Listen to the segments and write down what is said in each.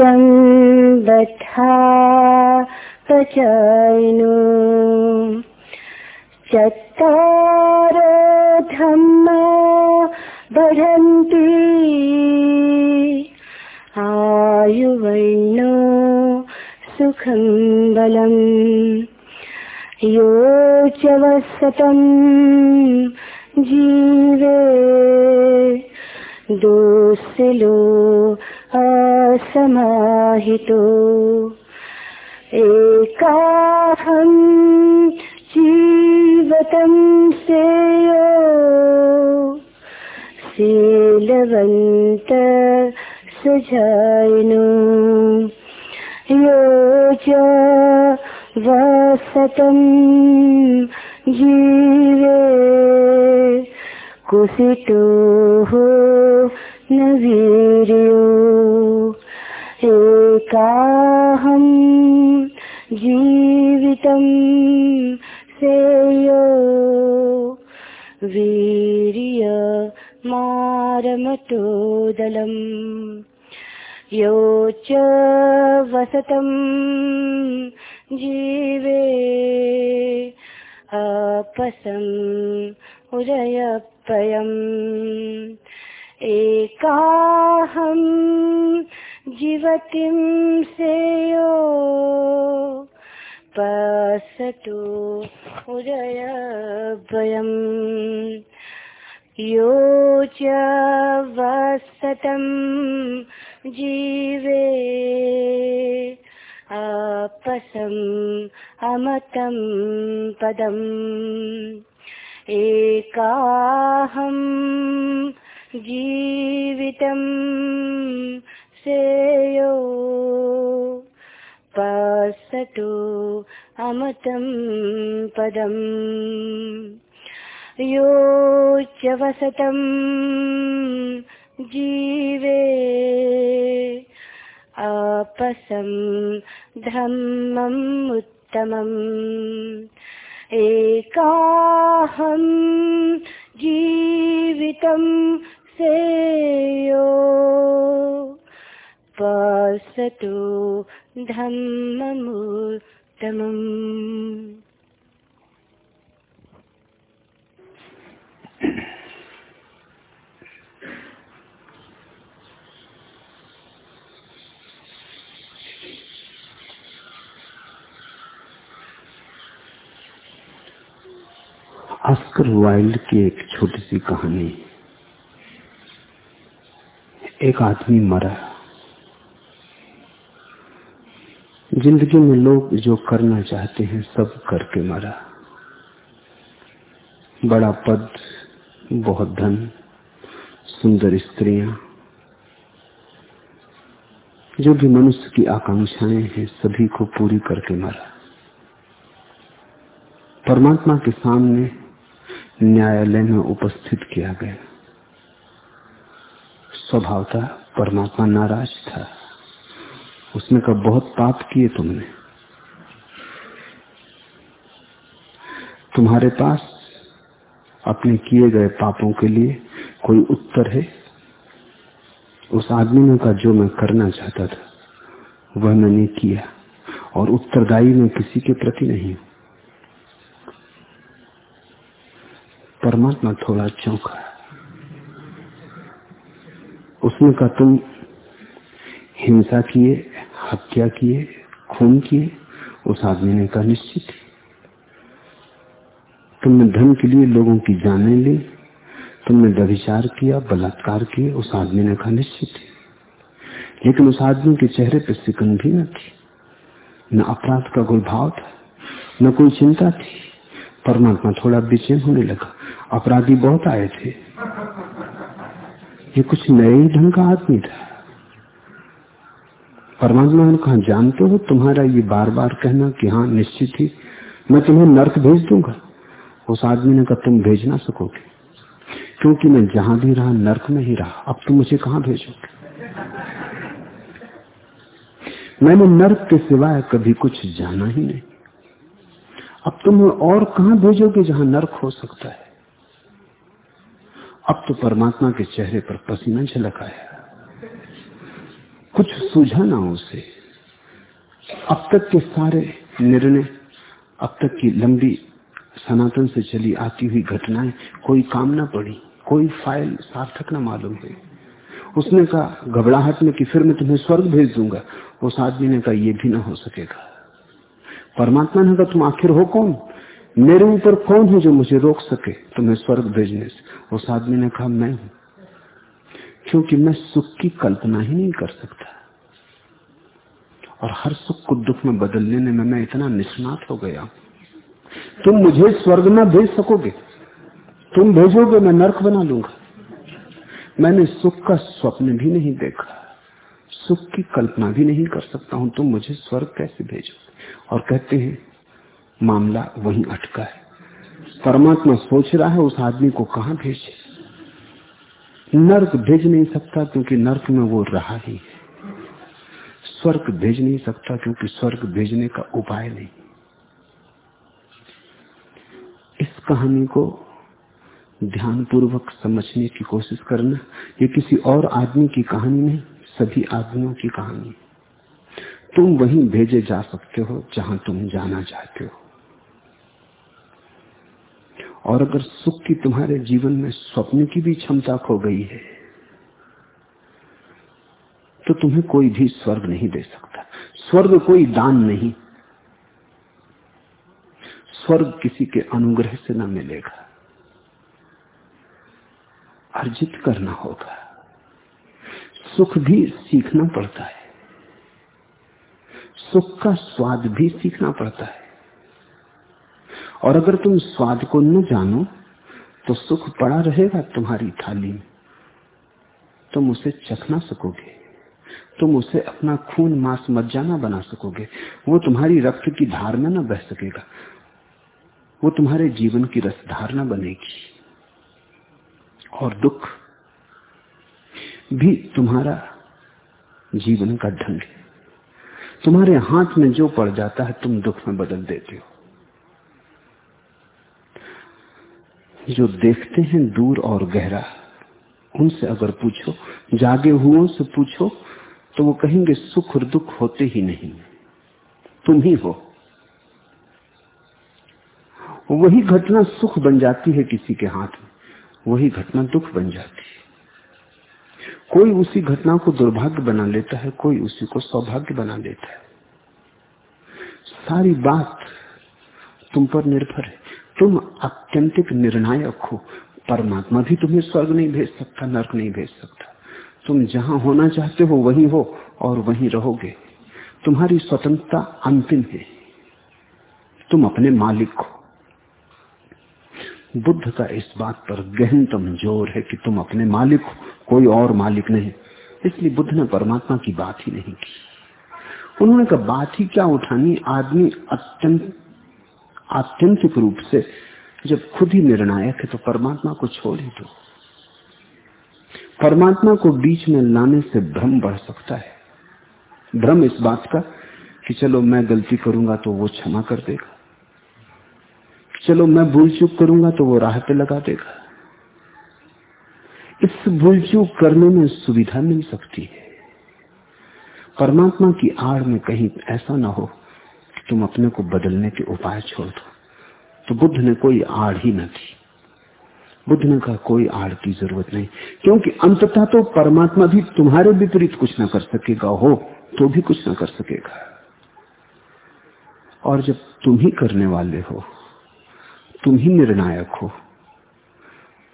तं बथा पचायिनो चत्तारो धम्मा बढ़न्ति। आयुवैनो सुखं बलम् यो च जीवे। दोषिलो असमाहितो एकाहं जीवतं सेयो शीलवन्त सुजायिनो। यो च वसतं जीवे। कुसितो न वीर्यो एकाहं जीवितं सेयो वीर्य मारमतोदलम् यो च वसतं जीवे। अपसम् उदयपयम् एकाहं जीवतिं सेयो पसतु उदयभयम् यो च वसतं जीवे अपसम् अमतं पदम् एकाहं जीवितं सेयो पसतु अमतं पदम् यो च जीवे अपसं धम्मम् उत्तमम् एकाहं जीवितं सेयो पसतु धम्ममुत्तमम्। ऑस्कर वाइल्ड की एक छोटी सी कहानी। एक आदमी मरा। ज़िंदगी में लोग जो करना चाहते हैं, सब करके मरा। बड़ा पद, बहुत धन, सुंदर स्त्रियाँ। जो भी मनुष्य की आकांक्षाएँ हैं, सभी को पूरी करके मरा। परमात्मा के सामने न्यायालय में उपस्थित किया गया। स्वभावता परमात्मा नाराज़ था। उसने कहा, बहुत पाप किए तुमने। तुम्हारे पास अपने किए गए पापों के लिए कोई उत्तर है? उस आदमी ने कहा, जो मैं करना चाहता था, वह मैंने किया, और उत्तरदायी मैं किसी के प्रति नहीं हूँ। परमात्मा थोड़ा चौंका। उसने कहा, तुम हिंसा किए, हत्या किए, खून किए? उस आदमी ने कहा, निश्चित तुमने धन के लिए लोगों की जाने ली, तुमने व्यभिचार किया, बलात्कार किए, उस आदमी ने कहा, निश्चित लेकिन उस आदमी के चेहरे पर सिकन भी न थी, न अपराध का कोई भाव था, न कोई चिंता थी। परमात्मा थोड़ा बेचैन होने लगा। अपराधी बहुत आए थे। ये कुछ नए ही ढंग का आदमी था। परमात्मा ने कहा, जानते हो तुम्हारा ये बार बार कहना कि हाँ निश्चित ही, मैं तुम्हें नर्क भेज दूँगा। उस आदमी ने कहा, तुम भेज ना सकोगे। क्योंकि मैं जहाँ भी रहा, नर्क में ही रहा। अब तुम मुझे कहा भेजोगे? मैंने नर्क के सिवाय कभी कुछ जाना ही नहीं। अब तुम और कहा भेजोगे जहाँ नर्क हो सकता है? अब तो परमात्मा के चेहरे पर पसीना झलक आया। कुछ सूझा ना उसे। अब तक के सारे निर्णय, अब तक की लंबी सनातन से चली आती हुई घटनाएँ, कोई काम ना पड़ी, कोई फ़ाइल सार्थक ना मालूम हुई। उसने कहा, घबराहट में कि फिर मैं तुम्हें स्वर्ग भेज दूँगा। उस आदमी ने कहा यह भी ना हो सकेगा। परमात्मा ने कहा, तुम आखिर हो कौन? मेरे ऊपर कौन है जो मुझे रोक सके? तुम्हें स्वर्ग भेजने से। उस आदमी ने कहा, मैं हूँ। क्योंकि मैं सुख की कल्पना ही नहीं कर सकता। और हर सुख को दुख में बदल लेने में मैं इतना निष्णात हो गया तुम मुझे स्वर्ग में भेज सकोगे? तुम भेजोगे, मैं नरक बना लूँगा। मैंने सुख का स्वप्न भी नहीं देखा। सुख की कल्पना भी नहीं कर सकता हूँ। तुम मुझे स्वर्ग कैसे भेजोगे? और कहते हैं मामला वहीं अटका है। परमात्मा सोच रहा है, उस आदमी को कहा भेजे? नर्क भेज नहीं सकता क्योंकि नर्क में वो रहा ही है। स्वर्ग भेज नहीं सकता क्योंकि स्वर्ग भेजने का उपाय नहीं। इस कहानी को ध्यान पूर्वक समझने की कोशिश करना, ये किसी और आदमी की कहानी नहीं, सभी आदमियों की कहानी। तुम वहीं भेजे जा सकते हो, जहाँ तुम जाना चाहते हो। और अगर सुख की तुम्हारे जीवन में स्वप्न की भी क्षमता खो गई है तो तुम्हें कोई भी स्वर्ग नहीं दे सकता। स्वर्ग कोई दान नहीं। स्वर्ग किसी के अनुग्रह से न मिलेगा। अर्जित करना होगा। सुख भी सीखना पड़ता है। सुख का स्वाद भी सीखना पड़ता है। और अगर तुम स्वाद को न जानो तो सुख पड़ा रहेगा तुम्हारी थाली में। तुम उसे चख ना सकोगे। तुम उसे अपना खून मांस मज्जाना बना सकोगे। वो तुम्हारी रक्त की धार में न बह सकेगा। वो तुम्हारे जीवन की रसधारना बनेगी। और दुख भी तुम्हारा जीवन का ढंग है। तुम्हारे हाथ में जो पड़ जाता है, तुम दुख में बदल देते हो। जो देखते हैं दूर और गहरा, उनसे अगर पूछो, जागे हुओं से पूछो तो वो कहेंगे, सुख और दुख होते ही नहीं। तुम ही हो। वही घटना सुख बन जाती है किसी के हाथ में, वही घटना दुख बन जाती है। कोई उसी घटना को दुर्भाग्य बना लेता है, कोई उसी को सौभाग्य बना लेता है। सारी बात तुम पर निर्भर है। तुम अत्यंतिक निर्णायक हो। परमात्मा भी तुम्हें स्वर्ग नहीं भेज सकता, नर्क नहीं भेज सकता। तुम जहाँ होना चाहते हो, वहीं हो और वहीं रहोगे। तुम्हारी स्वतंत्रता अंतिम है। तुम अपने मालिक हो। बुद्ध का इस बात पर गहनतम ज़ोर है कि तुम अपने मालिक हो, कोई और मालिक नहीं। इसलिए बुद्ध ने परमात्मा की बात ही नहीं की। उन्होंने कहा, बात ही क्या उठानी? आदमी अत्यंत आत्यंतिक रूप से जब खुद ही निर्णायक है तो परमात्मा को छोड़ ही दो। परमात्मा को बीच में लाने से भ्रम बढ़ सकता है। भ्रम इस बात का कि चलो मैं गलती करूँगा तो वो क्षमा कर देगा। चलो मैं भूल चूक करूँगा तो वो राह पे लगा देगा। इस भूल चूक करने में सुविधा मिल सकती है। परमात्मा की आड़ में कहीं ऐसा ना हो तुम अपने को बदलने के उपाय छोड़ दो। तो बुद्ध ने कोई आड़ ही न थी बुद्ध ने कहा, कोई आड़ की ज़रूरत नहीं। क्योंकि अंततः तो परमात्मा भी तुम्हारे विपरीत कुछ ना कर सकेगा। हो तो भी कुछ ना कर सकेगा। और जब तुम ही करने वाले हो, तुम ही निर्णायक हो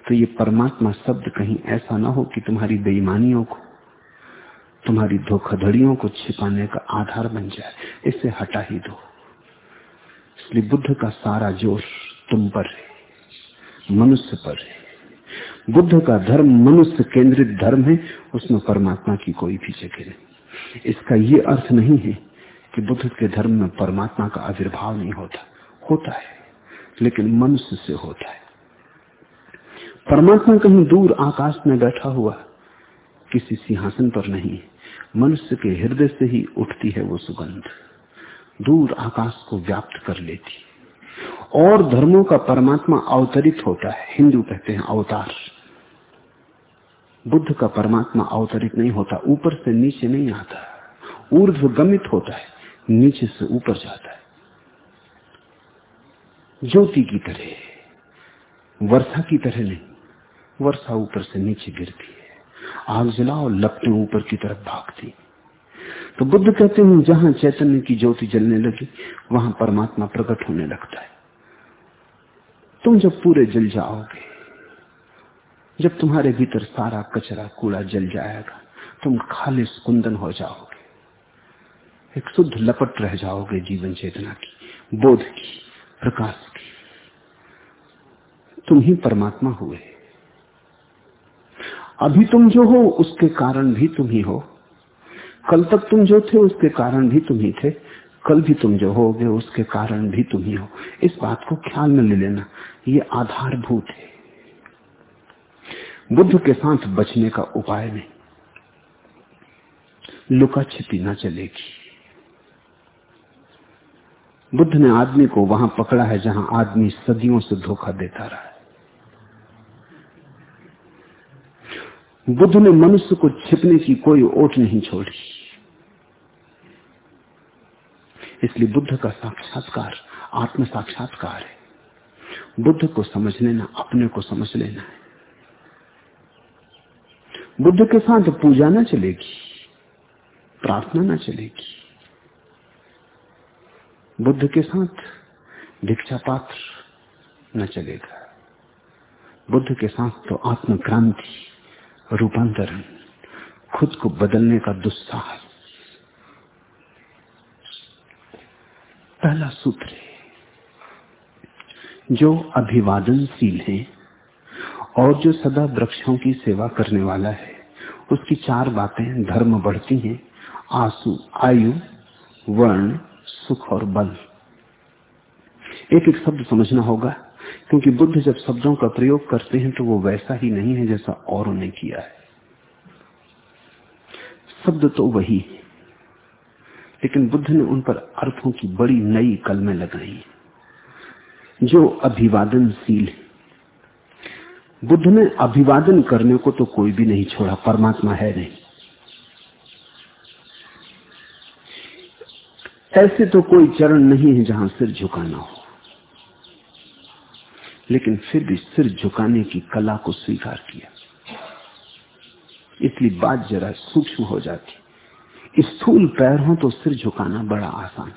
तो ये परमात्मा शब्द कहीं ऐसा ना हो कि तुम्हारी बेईमानियों को, तुम्हारी धोखाधड़ियों को छिपाने का आधार बन जाए। इसे हटा ही दो। इसलिए बुद्ध का सारा जोश तुम पर है, मनुष्य पर है। बुद्ध का धर्म मनुष्य केंद्रित धर्म है, उसमें परमात्मा की कोई भी जगह नहीं। इसका ये अर्थ नहीं है कि बुद्ध के धर्म में परमात्मा का आविर्भाव नहीं होता। होता है, लेकिन मनुष्य से होता है। परमात्मा कहीं दूर आकाश में बैठा हुआ किसी सिंहासन पर नहीं मनुष्य के हृदय से ही उठती है वो सुगंध। दूर आकाश को व्याप्त कर लेती। और धर्मों का परमात्मा अवतरित होता है। हिंदू कहते हैं अवतार। बुद्ध का परमात्मा अवतरित नहीं होता। ऊपर से नीचे नहीं आता। ऊर्ध्वगमित होता है। नीचे से ऊपर जाता है। ज्योति की तरह। वर्षा की तरह नहीं। वर्षा ऊपर से नीचे गिरती है। आग जलाओ, लपटें ऊपर की तरफ़ भागती। तो बुद्ध कहते हैं, जहाँ चैतन्य की ज्योति जलने लगी, वहाँ परमात्मा प्रकट होने लगता है। तुम जब पूरे जल जाओगे, जब तुम्हारे भीतर सारा कचरा कूड़ा जल जाएगा, तुम खालिश कुंदन हो जाओगे। एक शुद्ध लपट रह जाओगे जीवन चेतना की, बोध की, प्रकाश की। तुम ही परमात्मा हुए। अभी तुम जो हो, उसके कारण भी तुम ही हो। कल तक तुम जो थे, उसके कारण भी तुम ही थे। कल भी तुम जो होगे, उसके कारण भी तुम ही हो। इस बात को ख्याल में ले लेना। ये आधारभूत है। बुद्ध के साथ बचने का उपाय नहीं। लुका छिपी ना चलेगी। बुद्ध ने आदमी को वहाँ पकड़ा है, जहाँ आदमी सदियों से धोखा देता रहा है। बुद्ध ने मनुष्य को छिपने की कोई ओट नहीं छोड़ी। इसलिए बुद्ध का साक्षात्कार, आत्म साक्षात्कार है। बुद्ध को समझ लेना, अपने को समझ लेना है। बुद्ध के साथ पूजा ना चलेगी, प्रार्थना ना चलेगी। बुद्ध के साथ भिक्षा पात्र न चलेगा। बुद्ध के साथ तो आत्मक्रांति, रूपांतरण, खुद को बदलने का दुस्साहस। पहला सूत्र है, जो अभिवादनशील है और जो सदा वृक्षों की सेवा करने वाला है। उसकी चार बातें धर्म बढ़ती हैं, आँसू, आयु, वर्ण, सुख और बल। एक एक शब्द समझना होगा, क्योंकि बुद्ध जब शब्दों का प्रयोग करते हैं तो वो वैसा ही नहीं है जैसा औरों ने किया है। शब्द तो वही है। लेकिन बुद्ध ने उन पर अर्थों की बड़ी नई कलमें लगाई जो अभिवादनशील है। बुद्ध ने अभिवादन करने को तो कोई भी नहीं छोड़ा, परमात्मा है नहीं। ऐसे तो कोई चरण नहीं है जहाँ सिर झुकाना हो, लेकिन फिर भी सिर झुकाने की कला को स्वीकार किया। इसलिए बात जरा सूक्ष्म हो जाती। स्थूल पैर हो तो सिर झुकाना बड़ा आसान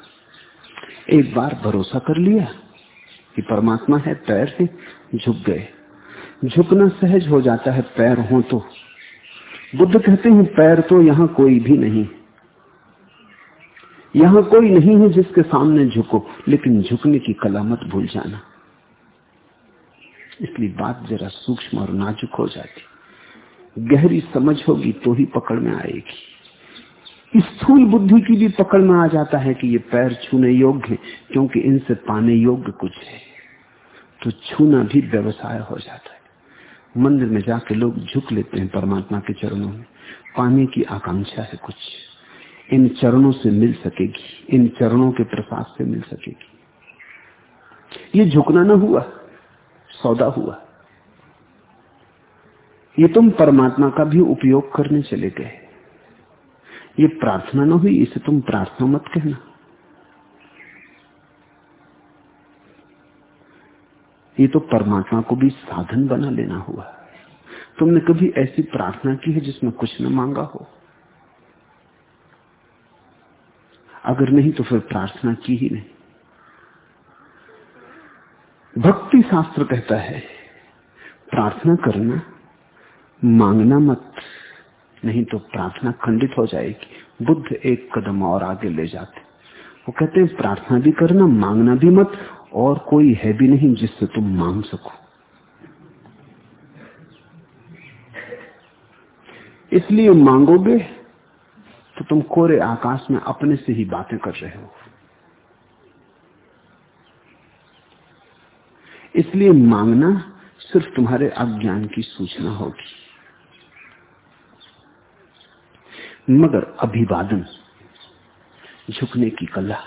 एक बार भरोसा कर लिया कि परमात्मा है पैर से झुक गए। झुकना सहज हो जाता है पैर हो तो। बुद्ध कहते हैं, पैर तो यहाँ कोई भी नहीं। यहाँ कोई नहीं है जिसके सामने झुको, लेकिन झुकने की कला मत भूल जाना। इसलिए बात जरा सूक्ष्म और नाजुक हो जाती। गहरी समझ होगी तो ही पकड़ में आएगी। स्थूल बुद्धि की भी पकड़ में आ जाता है कि ये पैर छूने योग्य है, क्योंकि इनसे पाने योग्य कुछ है। तो छूना भी व्यवसाय हो जाता है। मंदिर में जाके लोग झुक लेते हैं परमात्मा के चरणों में। पाने की आकांक्षा है कुछ। इन चरणों से मिल सकेगी। इन चरणों के प्रसाद से मिल सकेगी। ये झुकना ना हुआ, सौदा हुआ। ये तुम परमात्मा का भी उपयोग करने चले गए। ये प्रार्थना ना हुई, इसे तुम प्रार्थना मत कहना। ये तो परमात्मा को भी साधन बना लेना हुआ। तुमने कभी ऐसी प्रार्थना की है जिसमें कुछ न मांगा हो? अगर नहीं तो फिर प्रार्थना की ही नहीं। भक्ति शास्त्र कहता है, प्रार्थना करना, मांगना मत। नहीं तो प्रार्थना खंडित हो जाएगी। बुद्ध एक कदम और आगे ले जाते। वो कहते हैं, प्रार्थना भी करना, मांगना भी मत, और कोई है भी नहीं जिससे तुम मांग सको। इसलिए मांगोगे तो तुम कोरे आकाश में अपने से ही बातें कर रहे हो। इसलिए मांगना सिर्फ़ तुम्हारे अज्ञान की सूचना होगी। मगर अभिवादन, झुकने की कला,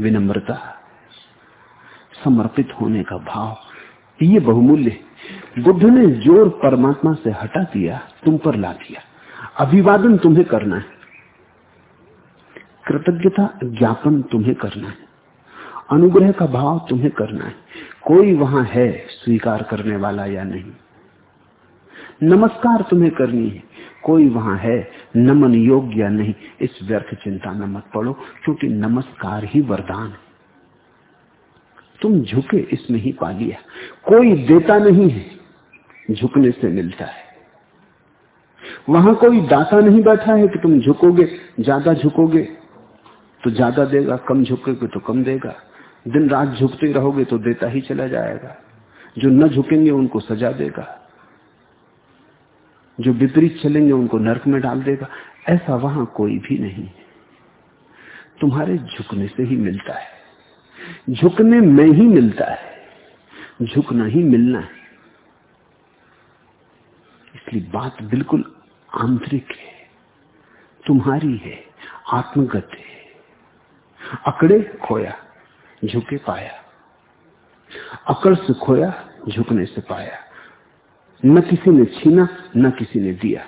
विनम्रता, समर्पित होने का भाव, ये बहुमूल्य बुद्ध ने ज़ोर परमात्मा से हटा दिया, तुम पर ला दिया। अभिवादन तुम्हें करना है। कृतज्ञता ज्ञापन तुम्हें करना है। अनुग्रह का भाव तुम्हें करना है। कोई वहाँ है स्वीकार करने वाला या नहीं। नमस्कार तुम्हें करनी है। कोई वहाँ है, नमन योग्य नहीं, इस व्यर्थ चिंता न मत पड़ो, क्योंकि नमस्कार ही वरदान है। तुम झुके इसमें ही पा लिया। कोई देता नहीं है, झुकने से मिलता है। वहाँ कोई दाता नहीं बैठा है कि तुम झुकोगे, ज़्यादा झुकोगे तो ज़्यादा देगा, कम झुकोगे तो कम देगा। दिन रात झुकते रहोगे तो देता ही चला जाएगा। जो न झुकेंगे उनको सजा देगा। जो विपरीत चलेंगे उनको नरक में डाल देगा। ऐसा वहाँ कोई भी नहीं। है तुम्हारे झुकने से ही मिलता है। झुकने में ही मिलता है। झुकना ही मिलना है। इसलिए बात बिल्कुल आंतरिक है। तुम्हारी है, आत्मगत है। अकड़े खोया, झुके पाया। अकड़ से खोया, झुकने से पाया। न किसी ने छीना, न किसी ने दिया।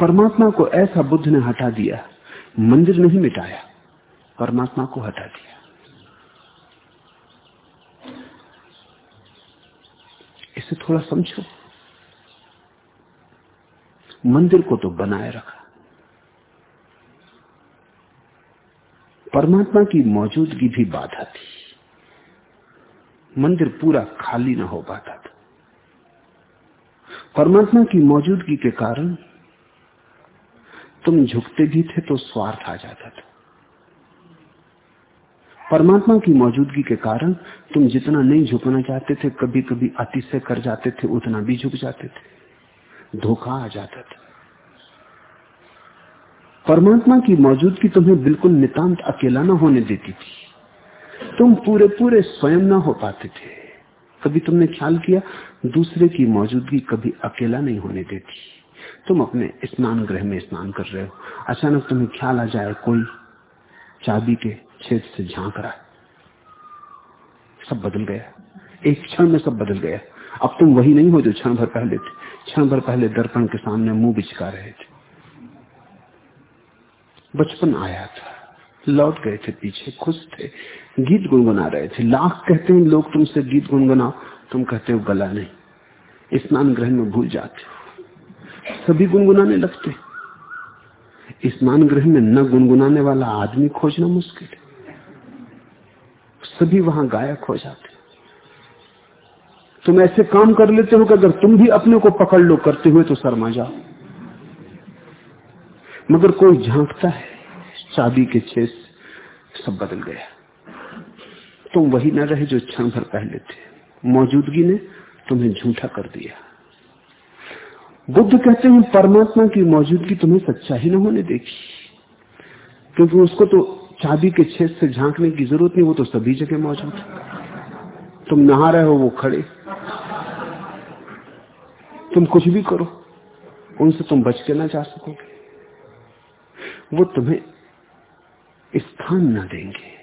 परमात्मा को ऐसा बुद्ध ने हटा दिया, मंदिर नहीं मिटाया, परमात्मा को हटा दिया। इसे थोड़ा समझो। मंदिर को तो बनाए रखा। परमात्मा की मौजूदगी भी बाधा थी। मंदिर पूरा खाली ना हो पाता। परमात्मा की मौजूदगी के कारण तुम झुकते भी थे तो स्वार्थ आ जाता था। परमात्मा की मौजूदगी के कारण तुम जितना नहीं झुकना चाहते थे कभी कभी अतिशय कर जाते थे, उतना भी झुक जाते थे। धोखा आ जाता था। परमात्मा की मौजूदगी तुम्हें बिल्कुल नितांत अकेला ना होने देती थी। तुम पूरे पूरे स्वयं ना हो पाते थे। कभी तुमने ख्याल किया, दूसरे की मौजूदगी कभी अकेला नहीं होने देती। तुम अपने स्नान गृह में स्नान कर रहे हो। अचानक तुम्हें ख्याल आ जाए, कोई चाबी के छेद से झाँक रहा है। सब बदल गया। एक क्षण में सब बदल गया। अब तुम वही नहीं हो जो क्षण भर पहले थे। क्षण भर पहले दर्पण के सामने मुँह बिचका रहे थे। बचपन आया था। लौट गए थे, पीछे खुश थे, गीत गुनगुना रहे थे। लाख कहते हैं लोग तुमसे गीत गुनगुनाओ तुम कहते हो गला नहीं। स्नान ग्रह में भूल जाते सभी गुनगुनाने लगते। स्नान ग्रह में न गुनगुनाने वाला आदमी खोजना मुश्किल है। सभी वहाँ गायक हो जाते। तुम ऐसे काम कर लेते हो कि अगर तुम भी अपने को पकड़ लो, करते हुए तो शर्मा जाओ। मगर कोई झांकता है। चाबी के छेद सब बदल गया। तुम वही न रहे जो क्षण भर पहले थे। मौजूदगी ने तुम्हें झूठा कर दिया। बुद्ध कहते हैं, परमात्मा की मौजूदगी तुम्हें सच्चा ही न होने देगी। क्योंकि उसको तो चाबी के छेद से झांकने की ज़रूरत नहीं, वो तो सभी जगह मौजूद है। तुम नहा रहे हो, वो खड़े। तुम कुछ भी करो, उनसे तुम बच के ना जा सकोगे। वो तुम्हें स्थान न देंगे।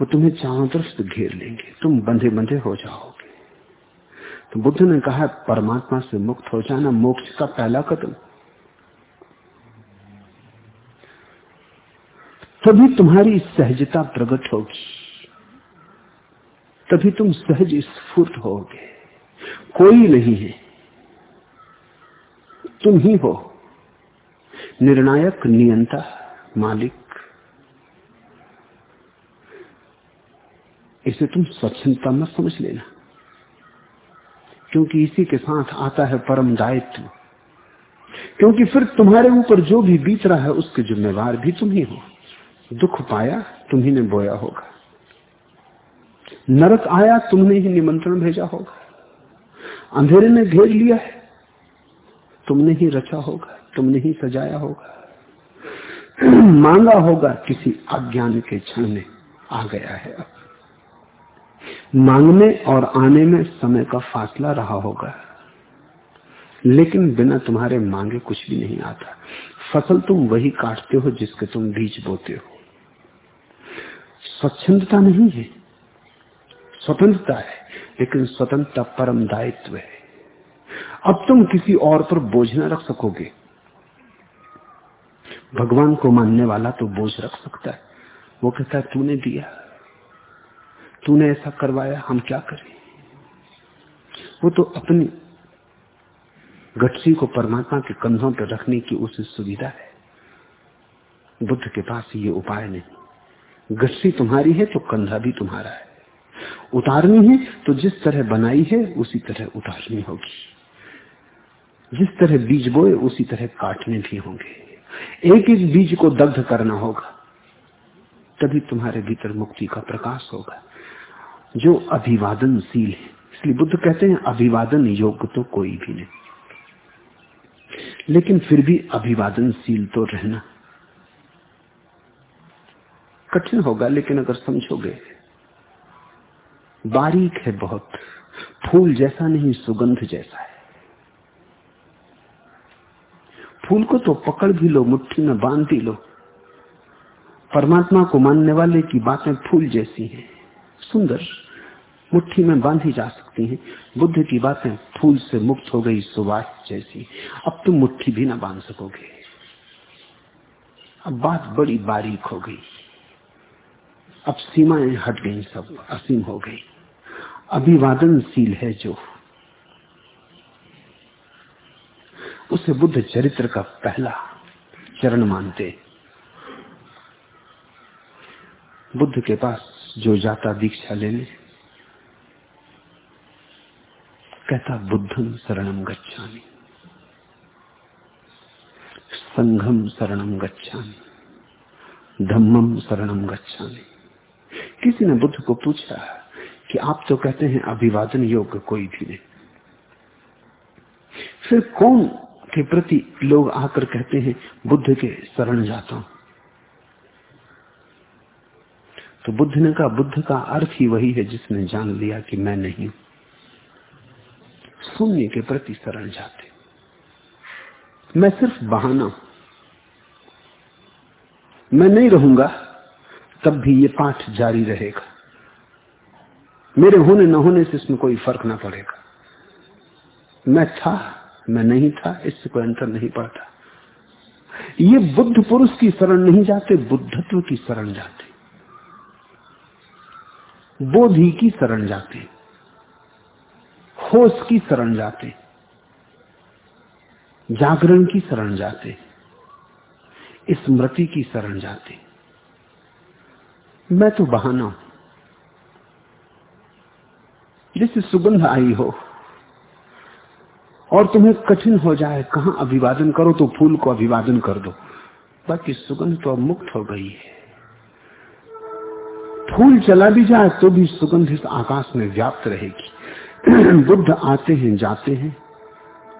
वो तुम्हें चारों तरफ़ से घेर लेंगे। तुम बंधे बंधे हो जाओगे। तो बुद्ध ने कहा, परमात्मा से मुक्त हो जाना मोक्ष का पहला कदम। तभी तुम्हारी सहजता प्रकट होगी। तभी तुम सहज स्फूर्त होगे। कोई नहीं है। तुम ही हो। निर्णायक, नियंता, मालिक। इसे तुम स्वच्छता मत समझ लेना। क्योंकि इसी के साथ आता है परम दायित्व। क्योंकि फिर तुम्हारे ऊपर जो भी बीत रहा है, उसके जिम्मेवार भी तुम ही हो। दुख पाया, तुम्ही ने बोया होगा। नरक आया, तुमने ही निमंत्रण भेजा होगा। अंधेरे ने घेर लिया है, तुमने ही रचा होगा, तुमने ही सजाया होगा। मांगा होगा, किसी अज्ञान के क्षण में आ गया है अब। मांगने और आने में समय का फासला रहा होगा। लेकिन बिना तुम्हारे मांगे कुछ भी नहीं आता। फ़सल तुम वही काटते हो जिसके तुम बीज बोते हो। स्वच्छंदता नहीं है। स्वतंत्रता है, लेकिन स्वतंत्रता परम दायित्व है। अब तुम किसी और पर बोझ न रख सकोगे। भगवान को मानने वाला तो बोझ रख सकता है। वो कहता है, तूने दिया। तूने ऐसा करवाया, हम क्या करें? वो तो अपनी गठरी को परमात्मा के कंधों पर रखने की उसे सुविधा है। बुद्ध के पास ये उपाय नहीं। गठरी तुम्हारी है तो कंधा भी तुम्हारा है। उतारनी है तो जिस तरह बनाई है, उसी तरह उतारनी होगी। जिस तरह बीज बोए, उसी तरह काटने भी होंगे। एक एक बीज को दग्ध करना होगा, तभी तुम्हारे भीतर मुक्ति का प्रकाश होगा। जो अभिवादनशील है। इसलिए बुद्ध कहते हैं, अभिवादन योग्य तो कोई भी नहीं। लेकिन फिर भी अभिवादनशील तो रहना। कठिन होगा, लेकिन अगर समझोगे। बारीक है बहुत। फूल जैसा नहीं, सुगंध जैसा है। फूल को तो पकड़ भी लो, मुट्ठी में बाँध भी लो। परमात्मा को मानने वाले की बातें फूल जैसी हैं। सुंदर। मुट्ठी में बांधी जा सकती हैं। बुद्ध की बातें फूल से मुक्त हो गई सुवास जैसी। अब तुम मुट्ठी भी ना बाँध सकोगे। अब बात बड़ी बारीक हो गई। अब सीमाएँ हट गई, सब असीम हो गई। अभिवादनशील है जो। उसे बुद्ध चरित्र का पहला चरण मानते। बुद्ध के पास जो जाता दीक्षा लेने कहता बुद्धम शरणम गच्छामी। संघम शरणम गच्छामी। धम्मम शरणम गच्छामी। किसी ने बुद्ध को पूछा कि आप तो कहते हैं अभिवादन योग्य कोई भी नहीं। फिर कौन के प्रति लोग आकर कहते हैं, बुद्ध के शरण जाता हूँ? तो बुद्ध ने कहा, बुद्ध का अर्थ ही वही है जिसने जान लिया कि मैं नहीं शून्य के प्रति शरण जाते। मैं सिर्फ़ बहाना हूँ। मैं नहीं रहूँगा, तब भी ये पाठ जारी रहेगा। मेरे होने न होने से इसमें कोई फ़र्क ना पड़ेगा। मैं था, मैं नहीं था, इससे कोई अंतर नहीं पड़ता। ये बुद्ध पुरुष की शरण नहीं जाते, बुद्धत्व की शरण जाते। बोधि की शरण जाते। होश की शरण जाते जागरण की शरण जाते स्मृति की शरण जाते मैं तो बहाना हूँ। जैसे सुगंध आई हो और तुम्हें कठिन हो जाए, कहा अभिवादन करो तो फूल को अभिवादन कर दो। बाकी सुगंध तो अब मुक्त हो गई है। फूल चला भी जाए तो भी सुगंध इस आकाश में व्याप्त रहेगी। बुद्ध आते हैं, जाते हैं।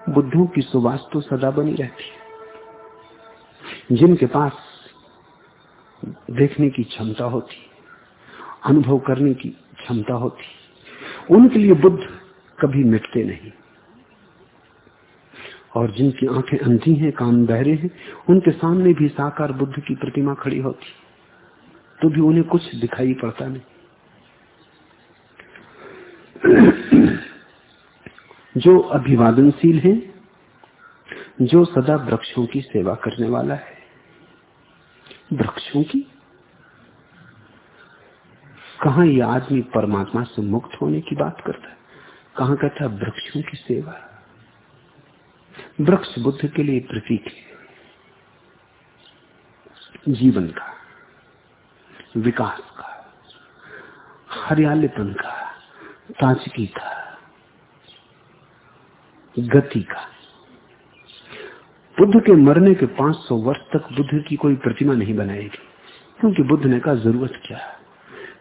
बुद्धों की सुवास तो सदा बनी रहती है। जिनके पास देखने की क्षमता होती, अनुभव करने की क्षमता होती, उनके लिए बुद्ध कभी मिटते नहीं। और जिनकी आँखें अंधी हैं कान बहरे हैं, उनके सामने भी साकार बुद्ध की प्रतिमा खड़ी होती तो भी उन्हें कुछ दिखाई पड़ता नहीं। जो अभिवादनशील है, जो सदा वृक्षों की सेवा करने वाला है। वृक्षों की? कहा यह आदमी परमात्मा से मुक्त होने की बात करता है? कहा कहता है वृक्षों की सेवा? वृक्ष बुद्ध के लिए प्रतीक है। जीवन का, विकास का हरियालीपन का, ताजगी का गति का। बुद्ध के मरने के 500 वर्ष तक बुद्ध की कोई प्रतिमा नहीं बनाएगी, क्योंकि बुद्ध ने कहा, ज़रूरत क्या है?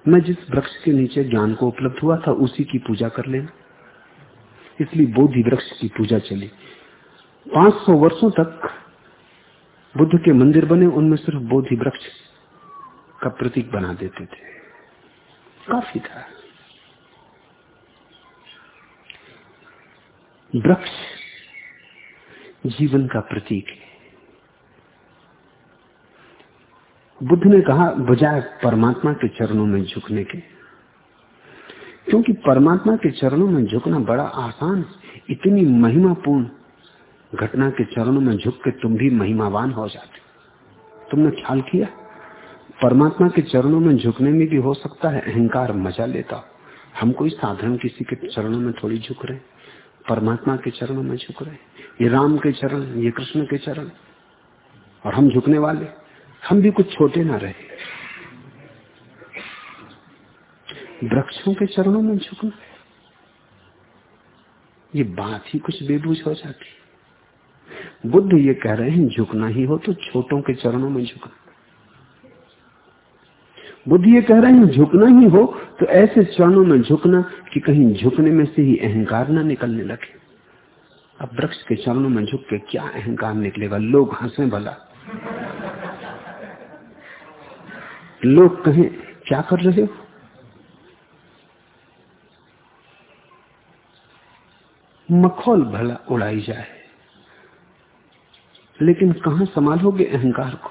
मैं जिस वृक्ष के नीचे ज्ञान को उपलब्ध हुआ था, उसी की पूजा कर लेना। इसलिए बोधि वृक्ष की पूजा चली। 500 वर्षों तक बुद्ध के मंदिर बने, उनमें सिर्फ़ बोधि वृक्ष का प्रतीक बना देते थे। काफ़ी था। वृक्ष जीवन का प्रतीक है। बुद्ध ने कहा, बजाय परमात्मा के चरणों में झुकने के। क्योंकि परमात्मा के चरणों में झुकना बड़ा आसान है। इतनी महिमापूर्ण घटना के चरणों में झुक के तुम भी महिमावान हो जाते। तुमने ख्याल किया? परमात्मा के चरणों में झुकने में भी हो सकता है, अहंकार मज़ा लेता। हम कोई साधारण किसी के चरणों में थोड़ी झुक रहे परमात्मा के चरणों में झुक रहे ये राम के चरण, ये कृष्ण के चरण। और हम झुकने वाले, हम भी कुछ छोटे ना रहे। वृक्षों के चरणों में झुकना ये बात ही कुछ बेबूझ हो जाती। बुद्ध ये कह रहे हैं, झुकना ही हो तो छोटों के चरणों में झुकना। बुद्ध ये कह रहे हैं, झुकना ही हो तो ऐसे चरणों में झुकना कि कहीं झुकने में से ही अहंकार ना निकलने लगे। अब वृक्ष के चरणों में झुक के क्या अहंकार निकलेगा? लोग हंसे भला। लोग कहें, क्या कर रहे हो? मखौल भला उड़ाई जाए। लेकिन कहा संभालोगे अहंकार को?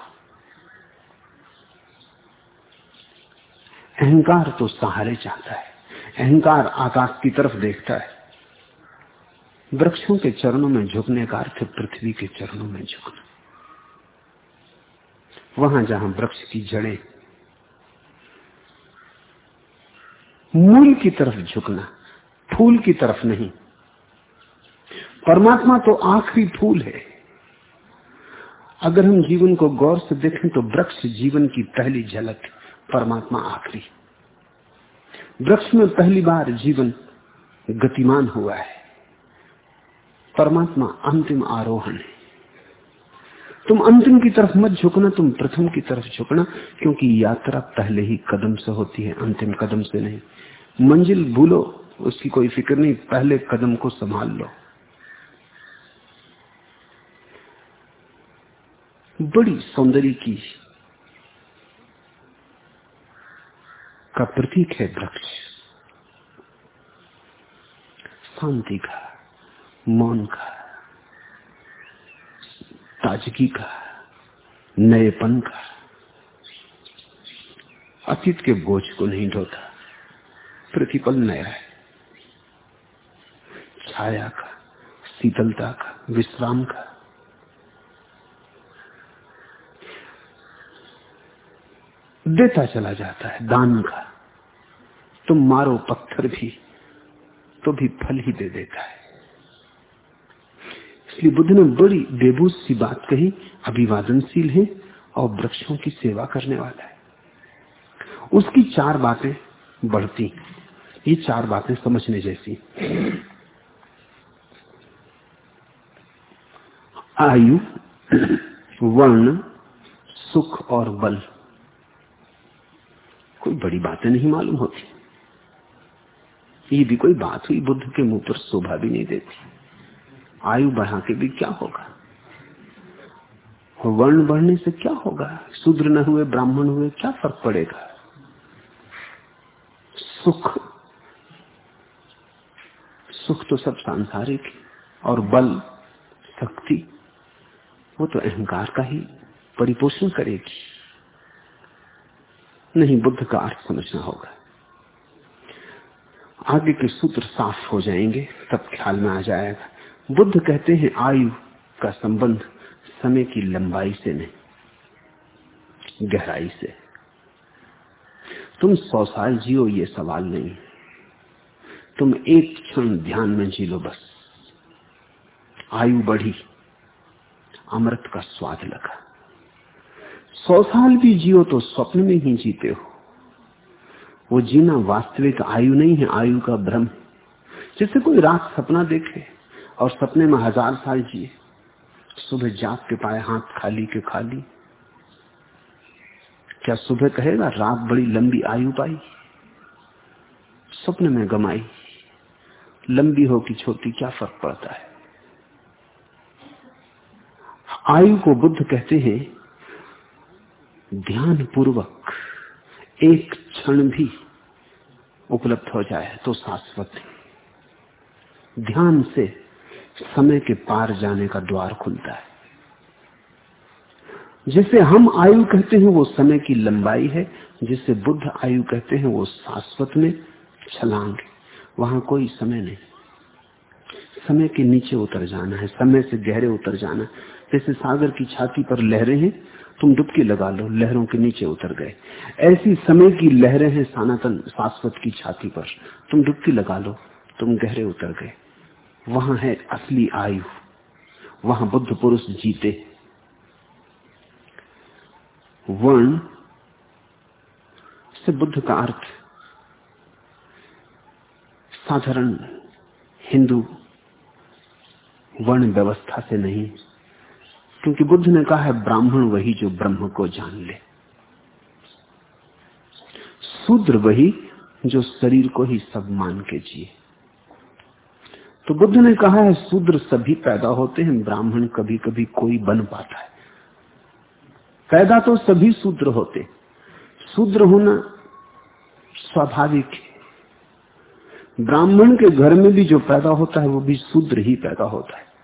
अहंकार तो सहारे चाहता है, अहंकार आकाश की तरफ़ देखता है। वृक्षों के चरणों में झुकने का अर्थ पृथ्वी के चरणों में झुकना। वहाँ जहाँ वृक्ष की जड़ें मूल की तरफ़ झुकना, फूल की तरफ़ नहीं, परमात्मा तो आखिरी फूल है। अगर हम जीवन को गौर से देखें तो वृक्ष जीवन की पहली झलक परमात्मा आखिरी। वृक्ष में पहली बार जीवन गतिमान हुआ है। परमात्मा अंतिम आरोहण है। तुम अंतिम की तरफ़ मत झुकना, तुम प्रथम की तरफ़ झुकना, क्योंकि यात्रा पहले ही कदम से होती है, अंतिम कदम से नहीं। मंजिल भूलो, उसकी कोई फ़िक्र नहीं, पहले कदम को संभाल लो। बड़ी सौंदर्य की का प्रतीक है वृक्ष। शांति का, मौन का, ताजगी का नएपन का। अतीत के बोझ को नहीं ढोता, प्रतिपल नया है। छाया का, शीतलता का, विश्राम का देता चला जाता है, दान का। तुम मारो पत्थर भी तो भी फल ही दे देता है। इसलिए बुद्ध ने बड़ी बेबूज सी बात कही, अभिवादनशील है और वृक्षों की सेवा करने वाला है। उसकी चार बातें बढ़ती, ये चार बातें समझने जैसी। आयु, वर्ण, सुख और बल। कोई बड़ी बातें नहीं मालूम होती। ये भी कोई बात हुई बुद्ध के मुँह पर शोभा भी नहीं देती। आयु बढ़ा के भी क्या होगा? वर्ण बढ़ने से क्या होगा? शूद्र न हुए, ब्राह्मण हुए, क्या फ़र्क पड़ेगा? सुख। सुख तो सब सांसारिक और बल, शक्ति, वो तो अहंकार का ही परिपोषण करेगी। नहीं बुद्ध का अर्थ समझना होगा। आगे के सूत्र साफ़ हो जाएँगे, तब ख्याल में आ जाएगा। बुद्ध कहते हैं, आयु का संबंध समय की लंबाई से नहीं, गहराई से। तुम सौ साल जियो, ये सवाल नहीं। तुम एक क्षण ध्यान में जी लो बस। आयु बढ़ी, अमृत का स्वाद लगा। सौ साल भी जियो तो स्वप्न में ही जीते हो। वो जीना वास्तविक आयु नहीं है, आयु का भ्रम जैसे कोई रात सपना देखे और सपने में हज़ार साल जिए, सुबह जाग के पाए हाथ खाली के खाली। क्या सुबह कहेगा, रात बड़ी लंबी आयु पाई, स्वप्न में गमाई। लंबी हो कि छोटी, क्या फ़र्क पड़ता है? आयु को बुद्ध कहते हैं ध्यान पूर्वक एक क्षण भी उपलब्ध हो जाए तो शाश्वत है। ध्यान से समय के पार जाने का द्वार खुलता है। जिसे हम आयु कहते हैं वो समय की लंबाई है। जिसे बुद्ध आयु कहते हैं वो शाश्वत में छलांग वहाँ कोई समय नहीं। समय के नीचे उतर जाना है, समय से गहरे उतर जाना जैसे सागर की छाती पर लहरें हैं तुम डुबकी लगा लो, लहरों के नीचे उतर गए। ऐसी समय की लहरें हैं सनातन शाश्वत की छाती पर। तुम डुबकी लगा लो, तुम गहरे उतर गए। वहाँ है असली आयु। वहाँ बुद्ध पुरुष जीते। वर्ण से बुद्ध का अर्थ, साधारण हिंदू वर्ण व्यवस्था से नहीं। क्योंकि बुद्ध ने कहा है, ब्राह्मण वही जो ब्रह्म को जान ले। शूद्र वही जो शरीर को ही सब मान के जिए। तो बुद्ध ने कहा है, शूद्र सभी पैदा होते हैं, ब्राह्मण कभी कभी कोई बन पाता है। पैदा तो सभी शूद्र होते शूद्र होना स्वाभाविक है। ब्राह्मण के घर में भी जो पैदा होता है, वो भी शूद्र ही पैदा होता है।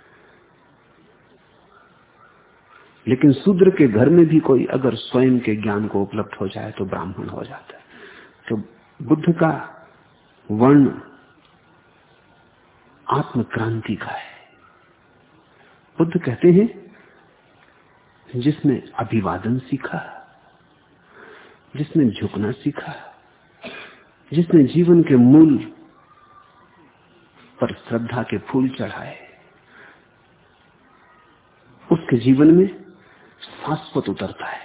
लेकिन शूद्र के घर में भी कोई अगर स्वयं के ज्ञान को उपलब्ध हो जाए तो ब्राह्मण हो जाता है। तो बुद्ध का वर्ण आत्म क्रांति का है। बुद्ध कहते हैं, जिसने अभिवादन सीखा, जिसने झुकना सीखा, जिसने जीवन के मूल पर श्रद्धा के फूल चढ़ाए, उसके जीवन में शाश्वत उतरता है।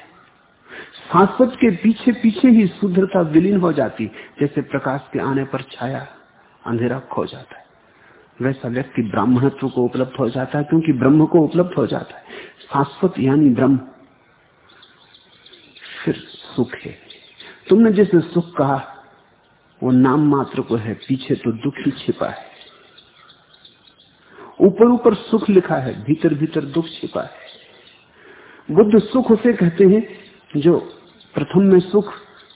शाश्वत के पीछे पीछे ही शुद्धता विलीन हो जाती, जैसे प्रकाश के आने पर छाया अंधेरा खो जाता है। वैसा व्यक्ति ब्राह्मणत्व को उपलब्ध हो जाता है, क्योंकि ब्रह्म को उपलब्ध हो जाता है। शाश्वत यानी ब्रह्म। फिर सुख है। तुमने जैसे सुख कहा, वो नाम मात्र को है, पीछे तो दुख ही छिपा है। ऊपर ऊपर सुख लिखा है भीतर भीतर दुख छिपा है। बुद्ध सुख उसे कहते हैं, जो प्रथम में सुख,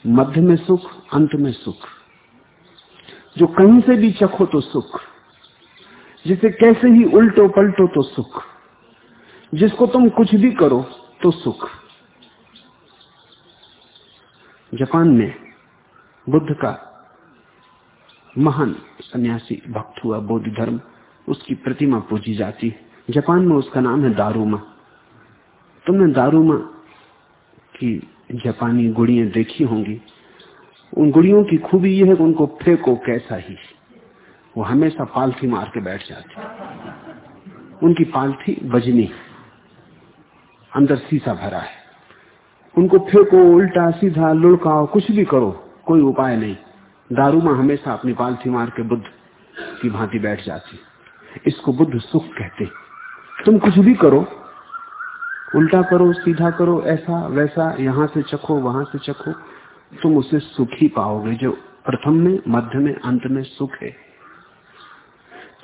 मध्य में सुख, अंत में सुख। जो कहीं से भी चखो तो सुख। जिसे कैसे ही उल्टो पलटो तो सुख। जिसको तुम कुछ भी करो तो सुख। जापान में बुद्ध का महान सन्यासी, भक्त हुआ बोधि धर्म, उसकी प्रतिमा पूजी जाती है। जापान में उसका नाम है दारूमा। तुमने दारूमा की जापानी गुड़ियाँ देखी होंगी। उन गुड़ियों की खूबी यह है कि उनको फेंको कैसा ही। वो हमेशा पालथी मार के बैठ जाती उनकी पालथी बजनी अंदर शीशा भरा है। उनको फेंको, उल्टा, सीधा लुड़काओ कुछ भी करो, कोई उपाय नहीं। दारू हमेशा अपनी पालथी मार के बुद्ध की भांति बैठ जाती इसको बुद्ध सुख कहते तुम कुछ भी करो उल्टा करो, सीधा करो, ऐसा, वैसा, यहाँ से चखो, वहाँ से चखो, तुम उसे सुख ही पाओगे जो प्रथम में, मध्य में, अंत में सुख है।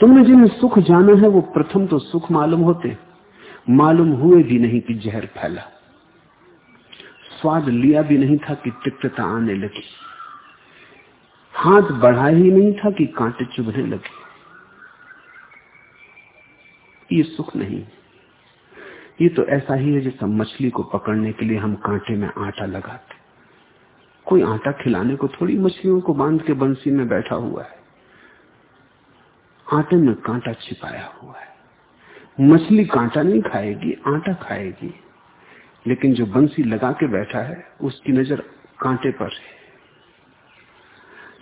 तुमने जिन्हें सुख जाना है, वो प्रथम तो सुख मालूम होते। मालूम हुए भी नहीं कि जहर फैला। स्वाद लिया भी नहीं था कि तिक्तता आने लगी। हाथ बढ़ा ही नहीं था कि कांटे चुभने लगे। ये सुख नहीं। ये तो ऐसा ही है जैसा मछली को पकड़ने के लिए हम कांटे में आटा लगाते कोई आटा खिलाने को थोड़ी मछलियों को बाँध के बंसी में बैठा हुआ है। आटे में कांटा छिपाया हुआ है। मछली कांटा नहीं खाएगी, आटा खाएगी। लेकिन जो बंसी लगा के बैठा है, उसकी नज़र कांटे पर है।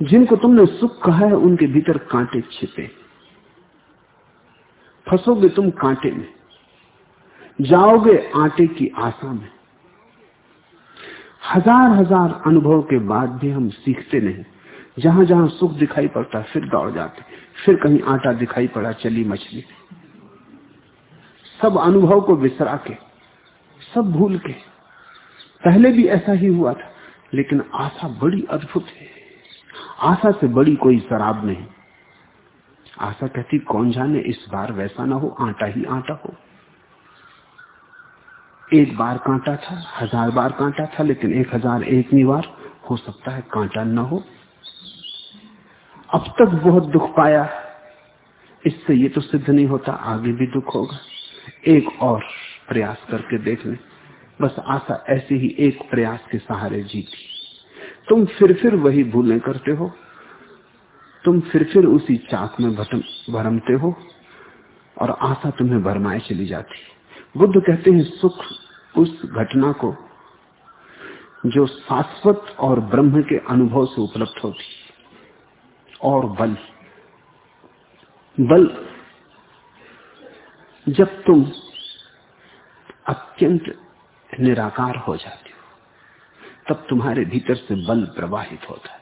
जिनको तुमने सुख कहा है, उनके भीतर कांटे छिपे फंसोगे तुम कांटे में। जाओगे आटे की आशा में। हज़ार हज़ार अनुभव के बाद भी हम सीखते नहीं। जहाँ जहाँ सुख दिखाई पड़ता, फिर दौड़ जाते। फिर कहीं आटा दिखाई पड़ा, चली मछली। सब अनुभव को विसरा के, सब भूल के। पहले भी ऐसा ही हुआ था, लेकिन आशा बड़ी अद्भुत है। आशा से बड़ी कोई शराब नहीं। आशा कहती, कौन जाने, इस बार वैसा ना हो, आटा ही आटा हो। एक बार कांटा था, हज़ार बार कांटा था, लेकिन एक हज़ार एक बार हो सकता है कांटा न हो। अब तक बहुत दुख पाया इससे ये तो सिद्ध नहीं होता, आगे भी दुख होगा। एक और प्रयास करके देख ले। बस आशा ऐसे ही एक प्रयास के सहारे जीती। तुम फिर फिर वही भूलें करते हो। तुम फिर फिर उसी चाक में भरमते हो। और आशा तुम्हें भरमाए चली जाती। बुद्ध कहते हैं, सुख उस घटना को जो शाश्वत और ब्रह्म के अनुभव से उपलब्ध होती और बल। बल, जब तुम अत्यंत निराकार हो जाते हो, तब तुम्हारे भीतर से बल प्रवाहित होता है।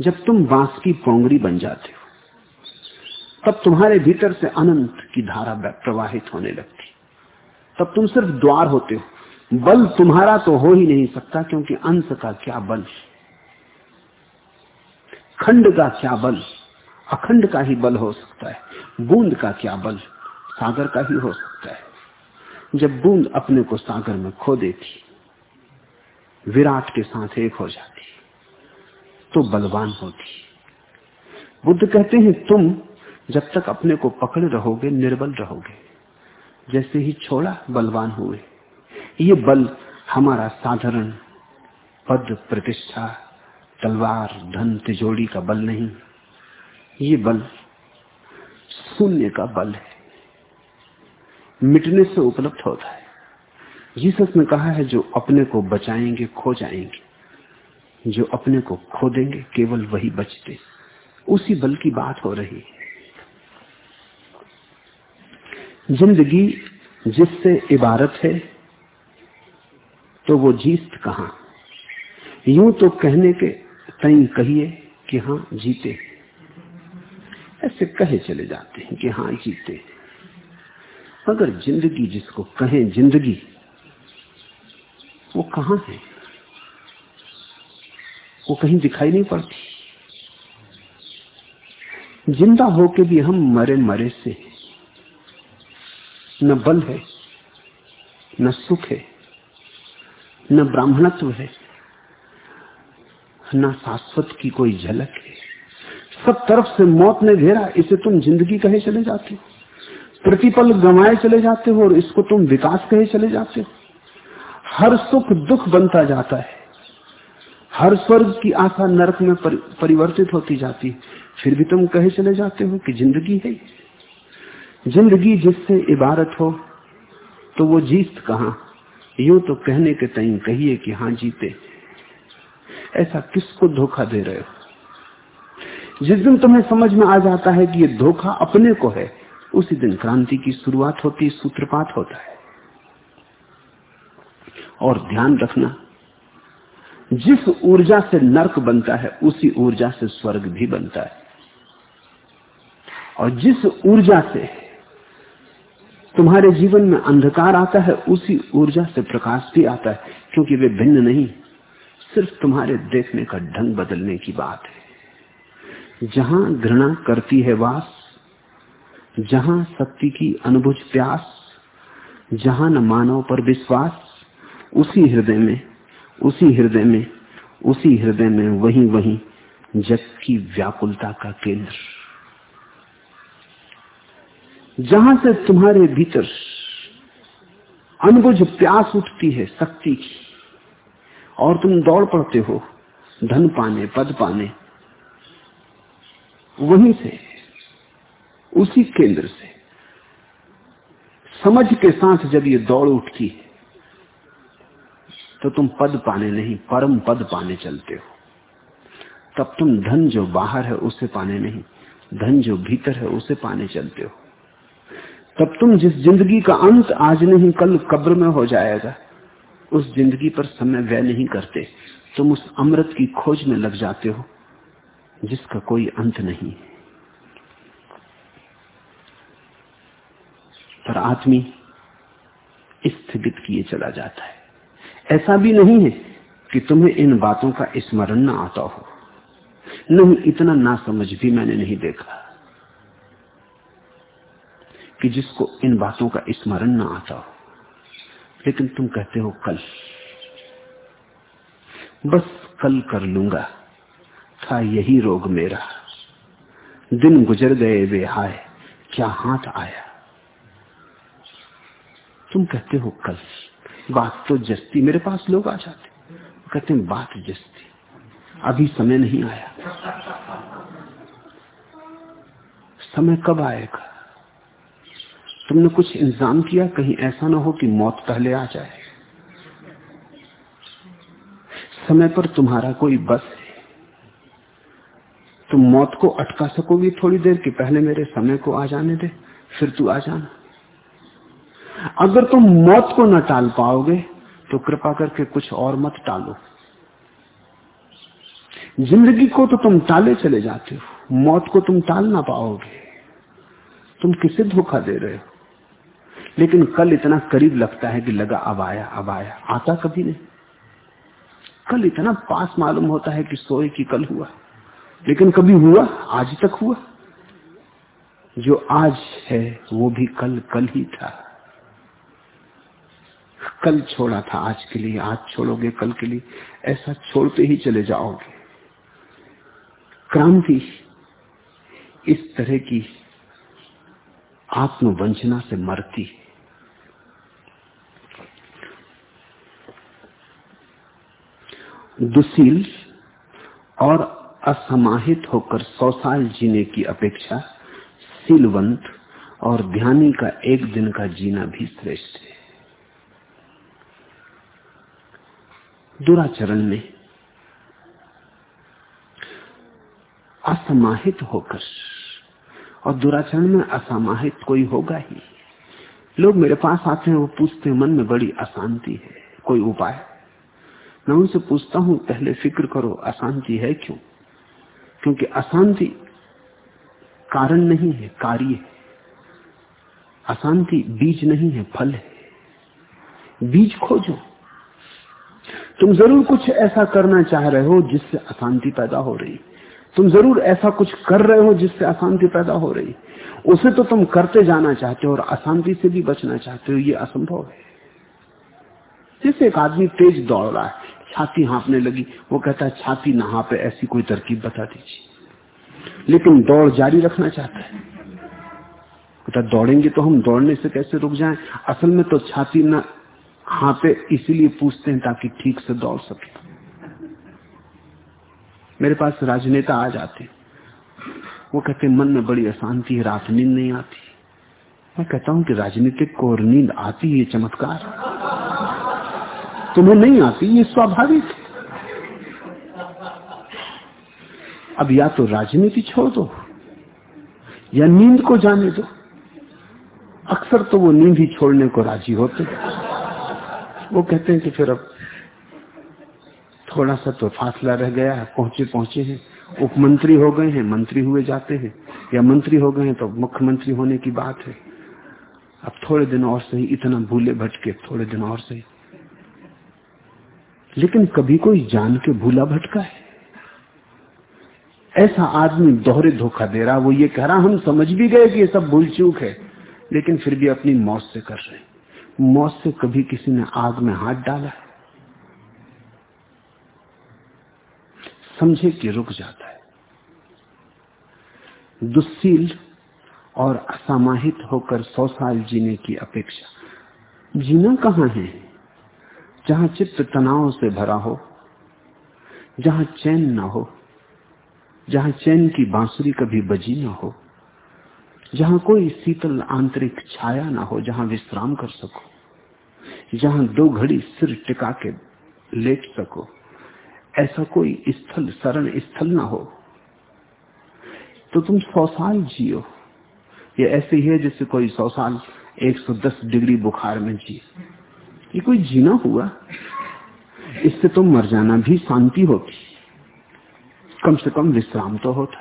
जब तुम बाँस की पोंगड़ी बन जाते हो तब तुम्हारे भीतर से अनंत की धारा प्रवाहित होने लगती। तब तुम सिर्फ़ द्वार होते हो। बल तुम्हारा तो हो ही नहीं सकता, क्योंकि अंश का क्या बल? खंड का क्या बल? अखंड का ही बल हो सकता है। बूंद का क्या बल? सागर का ही हो सकता है। जब बूंद अपने को सागर में खो देती, विराट के साथ एक हो जाती तो बलवान होती। बुद्ध कहते हैं, तुम जब तक अपने को पकड़े रहोगे, निर्बल रहोगे। जैसे ही छोड़ा बलवान हुए, ये बल हमारा साधारण पद प्रतिष्ठा, तलवार, धन तिजोड़ी का बल नहीं। ये बल शून्य का बल है। मिटने से उपलब्ध होता है। जीसस ने कहा है, जो अपने को बचाएँगे, खो जाएँगे। जो अपने को खो देंगे, केवल वही बचते। उसी बल की बात हो रही है। ज़िंदगी जिससे इबारत है तो वो जीत कहा? यूँ तो कहने के तई कहिए कि हाँ जीते। ऐसे कहे चले जाते हैं कि हाँ जीते। अगर ज़िंदगी जिसको कहें ज़िंदगी, वो कहाँ है? वो कहीं दिखाई नहीं पड़ती। ज़िंदा होके भी हम मरे मरे से न बल है, न सुख है, न ब्राह्मणत्व है, न शाश्वत की कोई झलक है। सब तरफ़ से मौत ने घेरा, इसे तुम ज़िंदगी कहे चले जाते हो। प्रतिपल गंवाए चले जाते हो और इसको तुम विकास कहे चले जाते हो। हर सुख दुख बनता जाता है। हर स्वर्ग की आशा नरक में परिवर्तित होती जाती फिर भी तुम कहे चले जाते हो कि ज़िंदगी है। ज़िंदगी जिससे इबारत हो तो वो जीत कहा? यूँ तो कहने के तई कहिए कि हाँ जीते। ऐसा किसको धोखा दे रहे हो? जिस दिन तुम्हें समझ में आ जाता है कि ये धोखा अपने को है, उसी दिन क्रांति की शुरुआत होती, सूत्रपात होता है। और ध्यान रखना, जिस ऊर्जा से नरक बनता है, उसी ऊर्जा से स्वर्ग भी बनता है। और जिस ऊर्जा से तुम्हारे जीवन में अंधकार आता है, उसी ऊर्जा से प्रकाश भी आता है, क्योंकि वे भिन्न नहीं। सिर्फ़ तुम्हारे देखने का ढंग बदलने की बात है। जहाँ घृणा करती है वास, जहाँ शक्ति की अनुभुज प्यास, जहाँ न मानव पर विश्वास, उसी हृदय में, उसी हृदय में, उसी हृदय में वही वही जग की व्याकुलता का केंद्र। जहाँ से तुम्हारे भीतर अनबुझ प्यास उठती है शक्ति की, और तुम दौड़ पड़ते हो धन पाने, पद पाने, वहीं से, उसी केंद्र से। समझ के साथ जब ये दौड़ उठती है तो तुम पद पाने नहीं, परम पद पाने चलते हो। तब तुम धन जो बाहर है, उसे पाने नहीं, धन जो भीतर है, उसे पाने चलते हो। तब तुम जिस ज़िंदगी का अंत आज नहीं, कल कब्र में हो जाएगा। उस ज़िंदगी पर समय व्यय नहीं करते। तुम उस अमृत की खोज में लग जाते हो, जिसका कोई अंत नहीं। पर आदमी स्थगित किए चला जाता है। ऐसा भी नहीं है कि तुम्हें इन बातों का स्मरण न आता हो। नहीं, इतना ना समझ भी मैंने नहीं देखा। कि जिसको इन बातों का स्मरण ना आता हो। लेकिन तुम कहते हो, कल। बस कल कर लूँगा। था यही रोग मेरा। दिन गुजर गए वे हाय क्या हाथ आया? तुम कहते हो, कल। बात तो जस्ती, मेरे पास लोग आ जाते। कहते हैं, बात जस्ती, अभी समय नहीं आया। समय कब आएगा? तुमने कुछ इंतज़ाम किया? कहीं ऐसा ना हो कि मौत पहले आ जाए। समय पर तुम्हारा कोई बस है। तुम मौत को अटका सकोगी थोड़ी देर कि पहले मेरे समय को आ जाने दे, फिर तू आ जाना। अगर तुम मौत को न टाल पाओगे तो कृपा करके कुछ और मत टालो। ज़िंदगी को तो तुम टाले चले जाते हो, मौत को तुम टाल ना पाओगे। तुम किसे धोखा दे रहे हो? लेकिन कल इतना करीब लगता है कि लगा, अब आया अब आया। आता कभी नहीं। कल इतना पास मालूम होता है कि सोए कि कल हुआ। लेकिन कभी हुआ, आज तक हुआ। जो आज है, वो भी कल कल ही था। कल छोड़ा था आज के लिए, आज छोड़ोगे कल के लिए। ऐसा छोड़ते ही चले जाओगे। क्रांति इस तरह की आत्मवंचना से मरती है। दुशील और असमाहित होकर सौ साल जीने की अपेक्षा सीलवंत और ध्यानी का एक दिन का जीना भी श्रेष्ठ है। दुराचरण में असमाहित होकर और दुराचरण में असमाहित कोई होगा ही। लोग मेरे पास आते हैं, वो पूछते हैं, मन में बड़ी अशांति है, कोई उपाय? मैं उनसे पूछता हूँ, पहले फ़िक्र करो, अशांति है क्यों? क्योंकि अशांति कारण नहीं है, कार्य है। अशांति बीज नहीं है, फल है। बीज खोजो। तुम ज़रूर कुछ ऐसा करना चाह रहे हो जिससे अशांति पैदा हो रही। तुम ज़रूर ऐसा कुछ कर रहे हो जिससे अशांति पैदा हो रही। उसे तो तुम करते जाना चाहते हो और अशांति से भी बचना चाहते हो, ये असंभव है। जैसे एक आदमी तेज दौड़ रहा है छाती हाँपने लगी। वो कहता है छाती ना हाँपे, ऐसी कोई तरकीब बता दीजिए। लेकिन दौड़ जारी रखना चाहता है। कहता, दौड़ेंगे तो हम दौड़ने से कैसे रुक जाएँ? असल में तो छाती ना हाँपे, इसीलिए पूछते हैं ताकि ठीक से दौड़ सके। मेरे पास राजनेता आ जाते वो कहते, मन में बड़ी अशांति है, रात नींद नहीं आती। मैं कहता हूँ कि राजनीतिक को और नींद आती है, चमत्कार। तुम्हें नहीं आती, ये स्वाभाविक है। अब या तो राजनीति छोड़ दो, या नींद को जाने दो। अक्सर तो वो नींद ही छोड़ने को राज़ी होते वो कहते हैं कि फिर अब थोड़ा सा तो फासला रह गया है, पहुँचे पहुँचे हैं। उपमंत्री हो गए हैं, मंत्री हुए जाते हैं। या मंत्री हो गए हैं तो मुख्यमंत्री होने की बात है। अब थोड़े दिन और सही, इतना भूले भटके, थोड़े दिन और सही। लेकिन कभी कोई जान के भूला भटका है। ऐसा आदमी दोहरे धोखा दे रहा, वो ये कह रहा, हम समझ भी गए कि ये सब भूल चूक है, लेकिन फिर भी अपनी मौत से कर रहे मौत से कभी किसी ने आग में हाथ डाला है। समझे कि रुक जाता है। दुशील और असामाहित होकर सौ साल जीने की अपेक्षा। जीना कहाँ है? जहाँ चित्त तनाव से भरा हो, जहाँ चैन ना हो, जहाँ चैन की बांसुरी कभी बजी ना हो, जहाँ कोई शीतल आंतरिक छाया ना हो, जहाँ विश्राम कर सको, जहाँ दो घड़ी सिर टिका के लेट सको, ऐसा कोई स्थल, शरण स्थल ना हो तो तुम सौ साल जियो। ये ऐसे ही है जैसे कोई सौ साल 110 डिग्री बुखार में जिए। ये कोई जीना हुआ? इससे तो मर जाना भी शांति होती। कम से कम विश्राम तो होता।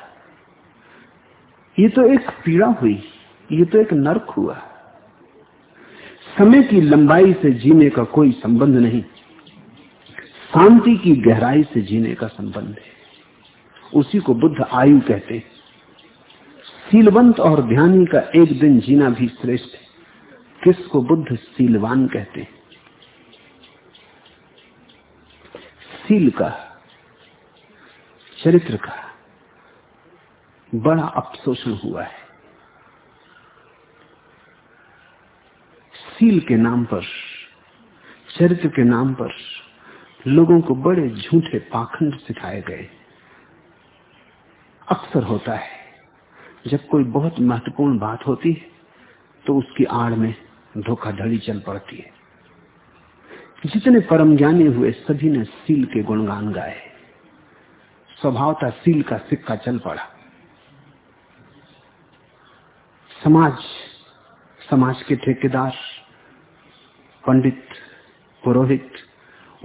ये तो एक पीड़ा हुई, ये तो एक नरक हुआ। समय की लंबाई से जीने का कोई संबंध नहीं। शांति की गहराई से जीने का संबंध है। उसी को बुद्ध आयु कहते हैं। सीलवंत और ध्यानी का एक दिन जीना भी श्रेष्ठ है। किसको बुद्ध सीलवान कहते हैं? सील का, चरित्र का बड़ा अपशोषण हुआ है। सील के नाम पर, चरित्र के नाम पर लोगों को बड़े झूठे पाखंड सिखाए गए। अक्सर होता है, जब कोई बहुत महत्वपूर्ण बात होती है तो उसकी आड़ में धोखाधड़ी चल पड़ती है। जितने परम ज्ञानी हुए, सभी ने सील के गुणगान गाए। स्वभावता सील का सिक्का चल पड़ा। समाज समाज के ठेकेदार, पंडित, पुरोहित,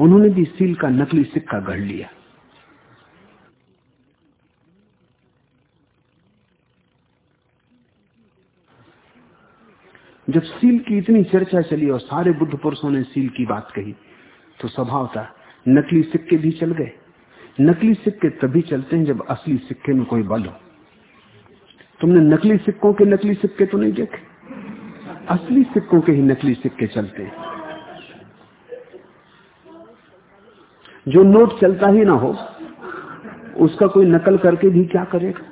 उन्होंने भी सील का नकली सिक्का गढ़ लिया। जब सील की इतनी चर्चा चली और सारे बुद्ध पुरुषों ने सील की बात कही तो स्वभाव था, नकली सिक्के भी चल गए। नकली सिक्के तभी चलते हैं जब असली सिक्के में कोई बल हो। तुमने नकली सिक्कों के नकली सिक्के तो नहीं देखे? असली सिक्कों के ही नकली सिक्के चलते हैं। जो नोट चलता ही ना हो, उसका कोई नकल करके भी क्या करेगा?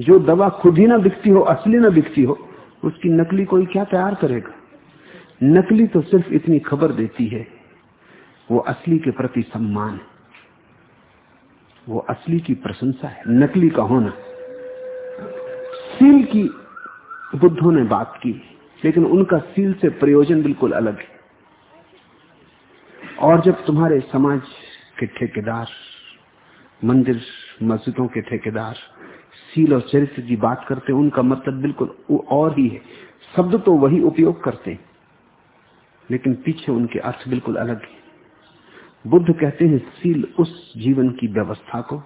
जो दवा खुद ही ना बिकती हो, असली ना बिकती हो, उसकी नकली कोई क्या तैयार करेगा? नकली तो सिर्फ़ इतनी खबर देती है, वो असली के प्रति सम्मान है। वो असली की प्रशंसा है, नकली का होना। सील की बुद्धों ने बात की, लेकिन उनका सील से प्रयोजन बिल्कुल अलग है। और जब तुम्हारे समाज के ठेकेदार, मंदिर, मस्जिदों के ठेकेदार सील और चरित्र की बात करते उनका मतलब बिल्कुल और ही है। शब्द तो वही उपयोग करते लेकिन पीछे उनके अर्थ बिल्कुल अलग है। बुद्ध कहते हैं, सील उस जीवन की व्यवस्था को,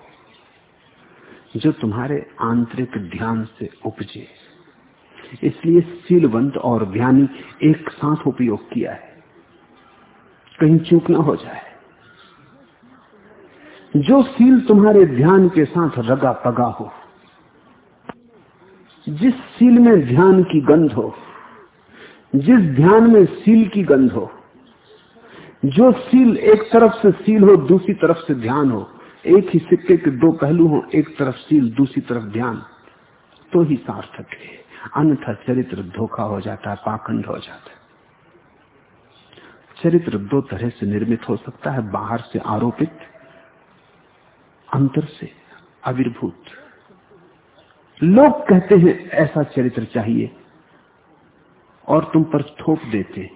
जो तुम्हारे आंतरिक ध्यान से उपजे। इसलिए सीलवंत और ज्ञानी एक साथ उपयोग किया है। कहीं चूक ना हो जाए। जो सील तुम्हारे ध्यान के साथ रगा पगा हो जिस सील में ध्यान की गंध हो, जिस ध्यान में सील की गंध हो, जो सील एक तरफ़ से सील हो, दूसरी तरफ़ से ध्यान हो, एक ही सिक्के के दो पहलू हो, एक तरफ़ सील, दूसरी तरफ़ ध्यान तो ही सार्थक है। अन्यथा चरित्र धोखा हो जाता है, पाखंड हो जाता है। चरित्र दो तरह से निर्मित हो सकता है, बाहर से आरोपित अंतर से आविर्भूत लोग कहते हैं, ऐसा चरित्र चाहिए। और तुम पर थोप देते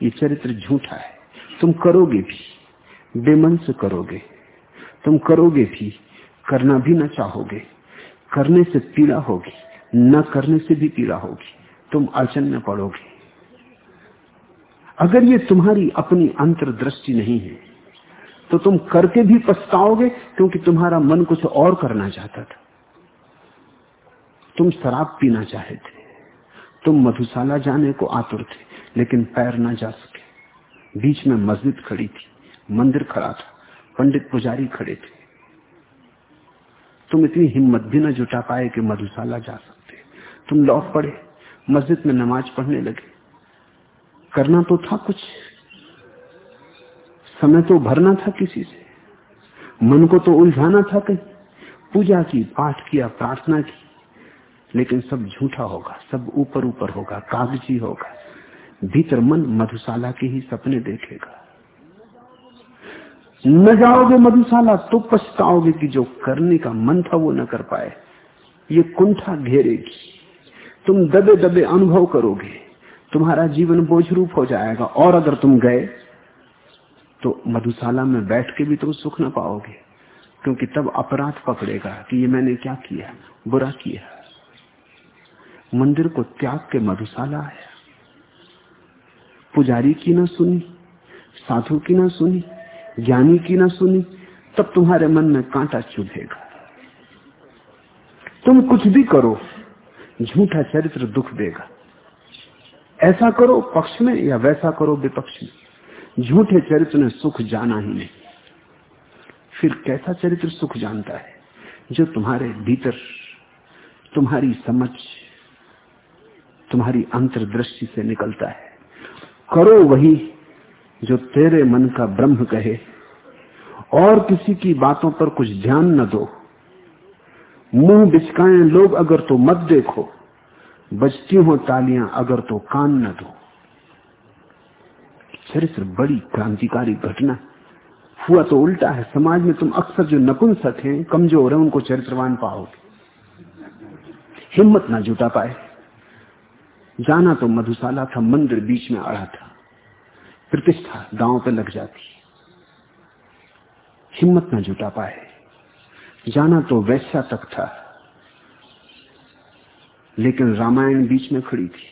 ये चरित्र झूठा है। तुम करोगे भी बेमन से करोगे। तुम करोगे भी, करना भी ना चाहोगे। करने से पीड़ा होगी, न करने से भी पीड़ा होगी। तुम अड़चन में पड़ोगे। अगर ये तुम्हारी अपनी अंतर्दृष्टि नहीं है तो तुम करके भी पछताओगे, क्योंकि तुम्हारा मन कुछ और करना चाहता था। तुम शराब पीना चाहे थे। तुम मधुशाला जाने को आतुर थे, लेकिन पैर ना जा सके। बीच में मस्जिद खड़ी थी, मंदिर खड़ा था, पंडित पुजारी खड़े थे। तुम इतनी हिम्मत भी न जुटा पाए कि मधुशाला जा सकते। तुम लौट पड़े, मस्जिद में नमाज़ पढ़ने लगे। करना तो था कुछ, समय तो भरना था किसी से। मन को तो उलझाना था कहीं। पूजा की, पाठ किया, प्रार्थना की लेकिन सब झूठा होगा, सब ऊपर ऊपर होगा, कागज़ी होगा। भीतर मन मधुशाला के ही सपने देखेगा। न जाओगे मधुशाला तो पछताओगे कि जो करने का मन था वो न कर पाए। ये कुंठा घेरेगी। तुम दबे दबे अनुभव करोगे। तुम्हारा जीवन बोझ रूप हो जाएगा। और अगर तुम गए तो मधुशाला में बैठ के भी तुम सुख न पाओगे, क्योंकि तब अपराध पकड़ेगा कि ये मैंने क्या किया, बुरा किया। मंदिर को त्याग के मधुशाला आया पुजारी की ना सुनी, साधु की ना सुनी, ज्ञानी की ना सुनी, तब तुम्हारे मन में कांटा चुभेगा। तुम कुछ भी करो, झूठा चरित्र दुख देगा। ऐसा करो पक्ष में या वैसा करो विपक्ष में। झूठे चरित्र ने सुख जाना ही नहीं। फिर कैसा चरित्र सुख जानता है, जो तुम्हारे भीतर, तुम्हारी समझ तुम्हारी अंतर्दृष्टि से निकलता है। करो वही जो तेरे मन का ब्रह्म कहे। और किसी की बातों पर कुछ ध्यान न दो। मुँह बिचकाए, लोग अगर तो मत देखो। बजती हो तालियाँ, अगर तो कान न दो। चरित्र बड़ी क्रांतिकारी घटना। हुआ तो उल्टा है। समाज में तुम अक्सर जो नपुंसक हैं, कमज़ोर हैं, उनको चरित्रवान पाओगे। हिम्मत ना जुटा पाए। जाना तो मधुशाला था, मंदिर बीच में अड़ा था। प्रतिष्ठा दांव पे लग जाती। हिम्मत ना जुटा पाए। जाना तो वैसा तक था। लेकिन रामायण बीच में खड़ी थी।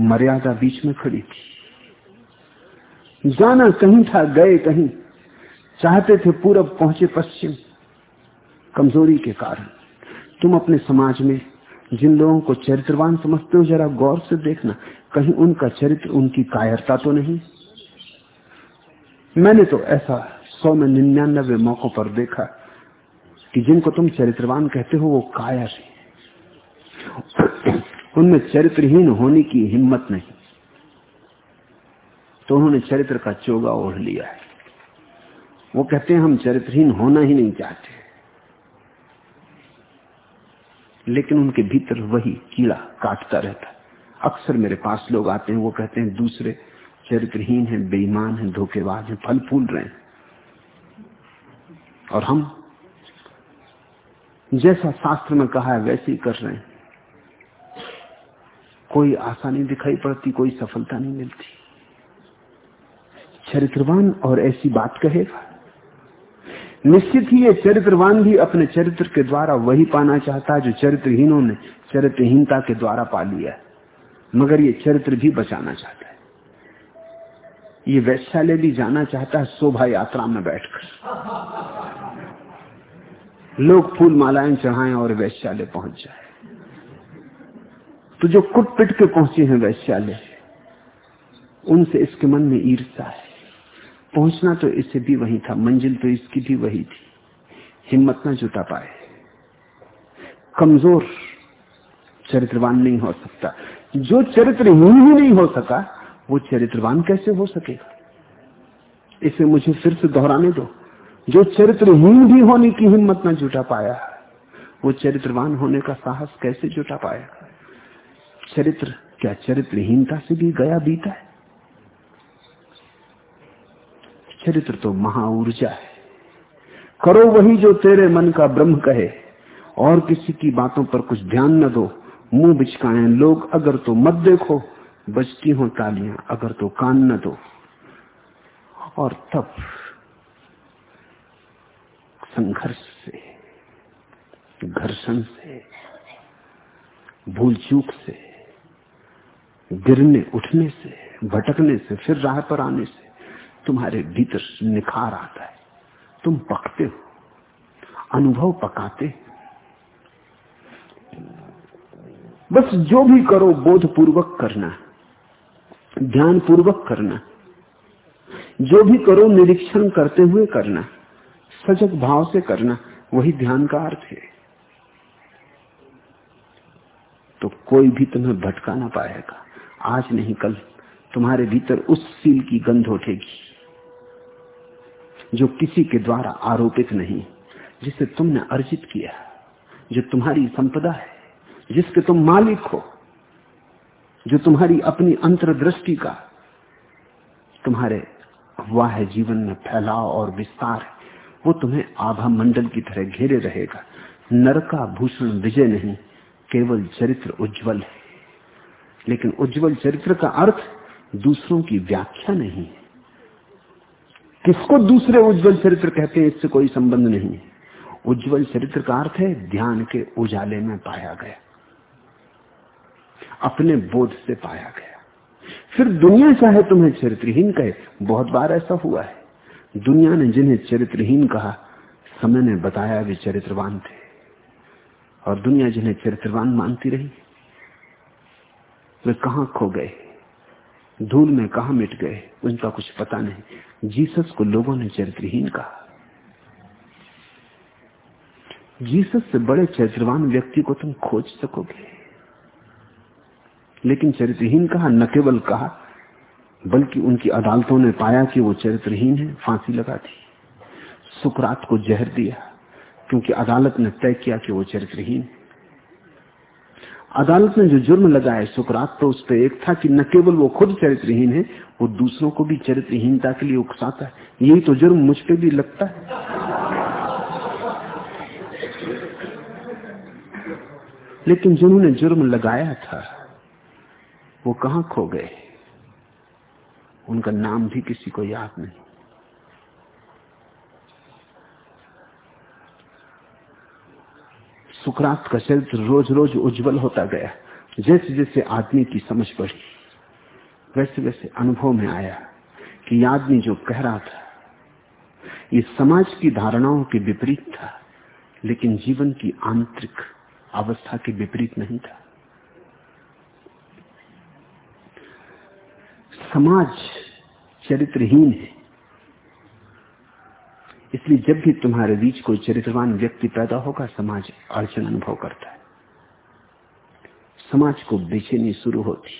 मर्यादा बीच में खड़ी थी। जाना कहीं था, गए कहीं। चाहते थे पूरब पहुँचे पश्चिम। कमज़ोरी के कारण। तुम अपने समाज में जिन लोगों को चरित्रवान समझते हो, जरा गौर से देखना। कहीं उनका चरित्र, उनकी कायरता तो नहीं? मैंने तो ऐसा सौ में निन्यानबे मौकों पर देखा कि जिनको तुम चरित्रवान कहते हो, वो कायर है। उनमें चरित्रहीन होने की हिम्मत नहीं। तो उन्होंने चरित्र का चोगा ओढ़ लिया है। वो कहते हैं, हम चरित्रहीन होना ही नहीं चाहते। लेकिन उनके भीतर वही कीड़ा काटता रहता है। अक्सर मेरे पास लोग आते हैं, वो कहते हैं, दूसरे चरित्रहीन है, बेईमान है, धोखेबाज है, फल फूल रहे हैं। और हम जैसा शास्त्र में कहा है, वैसे ही कर रहे हैं। कोई आशा नहीं दिखाई पड़ती, कोई सफलता नहीं मिलती। चरित्रवान और ऐसी बात कहेगा? निश्चित ही ये चरित्रवान भी अपने चरित्र के द्वारा वही पाना चाहता है जो चरित्रहीनों ने चरित्रहीनता के द्वारा पा लिया मगर ये चरित्र भी बचाना चाहता है। ये वैश्यालय भी जाना चाहता है शोभा यात्रा में बैठकर। लोग फूल मालाएँ चढ़ाएँ और वैश्यालय पहुँच जाए। तो जो कुट पिट के पहुँचे हैं वैश्यालय, उनसे इसके मन में ईर्षा है। पहुँचना तो इसे भी वही था, मंजिल तो इसकी भी वही थी। हिम्मत ना जुटा पाए। कमज़ोर चरित्रवान नहीं हो सकता। जो चरित्रहीन ही नहीं हो सका, वो चरित्रवान कैसे हो सकेगा? इसे मुझे फिर से दोहराने दो। जो चरित्रहीन भी होने की हिम्मत ना जुटा पाया, वो चरित्रवान होने का साहस कैसे जुटा पाया? चरित्र क्या चरित्रहीनता से भी गया बीता है? चरित्र तो महाऊर्जा है। करो वही जो तेरे मन का ब्रह्म कहे, और किसी की बातों पर कुछ ध्यान न दो। मुँह बिचकाए लोग, अगर तो मत देखो, बजती हो तालियाँ, अगर तो कान न दो। और तब संघर्ष से, घर्षण से भूल चूक से, गिरने, उठने से, भटकने से, फिर राह पर आने से तुम्हारे भीतर निखार आता है। तुम पकते हो, अनुभव पकाते बस जो भी करो बोध पूर्वक करना ध्यान पूर्वक करना। जो भी करो, निरीक्षण करते हुए करना, सजग भाव से करना, वही ध्यान का अर्थ है। तो कोई भी तुम्हें भटका ना पाएगा। आज नहीं, कल तुम्हारे भीतर उस सील की गंध उठेगी। जो किसी के द्वारा आरोपित नहीं, जिसे तुमने अर्जित किया जो तुम्हारी संपदा है, जिसके तुम मालिक हो, जो तुम्हारी अपनी अंतर्दृष्टि का, तुम्हारे वाह जीवन में फैलाव और विस्तार है, वो तुम्हें आभा मंडल की तरह घेरे रहेगा। नरका भूषण विजय नहीं, केवल चरित्र उज्जवल है। लेकिन उज्जवल चरित्र का अर्थ दूसरों की व्याख्या नहीं है। किसको दूसरे उज्जवल चरित्र कहते हैं, इससे कोई संबंध नहीं है। उज्जवल चरित्र का अर्थ है, ध्यान के उजाले में पाया गया। अपने बोध से पाया गया। फिर दुनिया चाहे तुम्हें चरित्रहीन कहे, बहुत बार ऐसा हुआ है। दुनिया ने जिन्हें चरित्रहीन कहा, समय ने बताया वे चरित्रवान थे। और दुनिया जिन्हें चरित्रवान मानती रही, वे कहा खो गए? धूल में कहा मिट गए? उनका कुछ पता नहीं। जीसस को लोगों ने चरित्रहीन कहा। जीसस से बड़े चरित्रवान व्यक्ति को तुम खोज सकोगे। लेकिन चरित्रहीन कहा, न केवल कहा, बल्कि उनकी अदालतों ने पाया कि वो चरित्रहीन है, फांसी लगा दी। सुकरात को जहर दिया, क्योंकि अदालत ने तय किया कि वो चरित्रहीन अदालत ने जो जुर्म लगाए सुकरात तो उस पर एक था कि न केवल वो खुद चरित्रहीन है, वो दूसरों को भी चरित्रहीनता के लिए उकसाता है। यही तो जुर्म मुझ पर भी लगता है। लेकिन जिन्होंने जुर्म लगाया था, वो कहा खो गए? उनका नाम भी किसी को याद नहीं। सुकरात का चरित्र रोज रोज उज्जवल होता गया। जैसे जैसे आदमी की समझ बढ़ी वैसे वैसे अनुभव में आया कि आदमी जो कह रहा था, ये समाज की धारणाओं के विपरीत था, लेकिन जीवन की आंतरिक अवस्था के विपरीत नहीं था। समाज चरित्रहीन है। इसलिए जब भी तुम्हारे बीच कोई चरित्रवान व्यक्ति पैदा होगा, समाज अड़चन अनुभव करता है। समाज को बेचैनी शुरू होती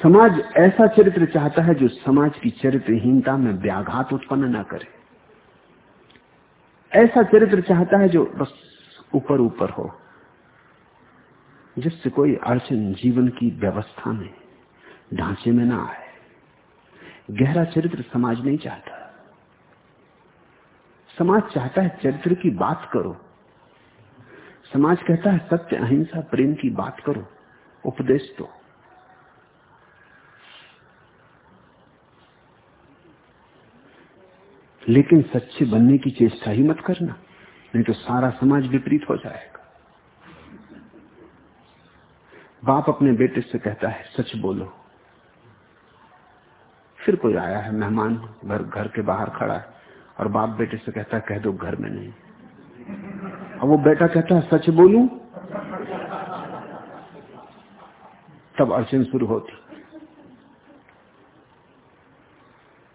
समाज ऐसा चरित्र चाहता है जो समाज की चरित्रहीनता में व्याघात उत्पन्न ना करे। ऐसा चरित्र चाहता है जो बस ऊपर ऊपर हो, जिससे कोई अड़चन जीवन की व्यवस्था में, ढांचे में ना आए। गहरा चरित्र समाज नहीं चाहता। समाज चाहता है चरित्र की बात करो। समाज कहता है सत्य, अहिंसा, प्रेम की बात करो। उपदेश दो। लेकिन सच्चे बनने की चेष्टा ही मत करना, नहीं तो सारा समाज विपरीत हो जाएगा। बाप अपने बेटे से कहता है, सच बोलो। फिर कोई आया है, मेहमान, घर घर के बाहर खड़ा है। और बाप बेटे से कहता कह दो घर में नहीं। और वो बेटा कहता है, सच बोलू? तब अड़चन शुरू होती।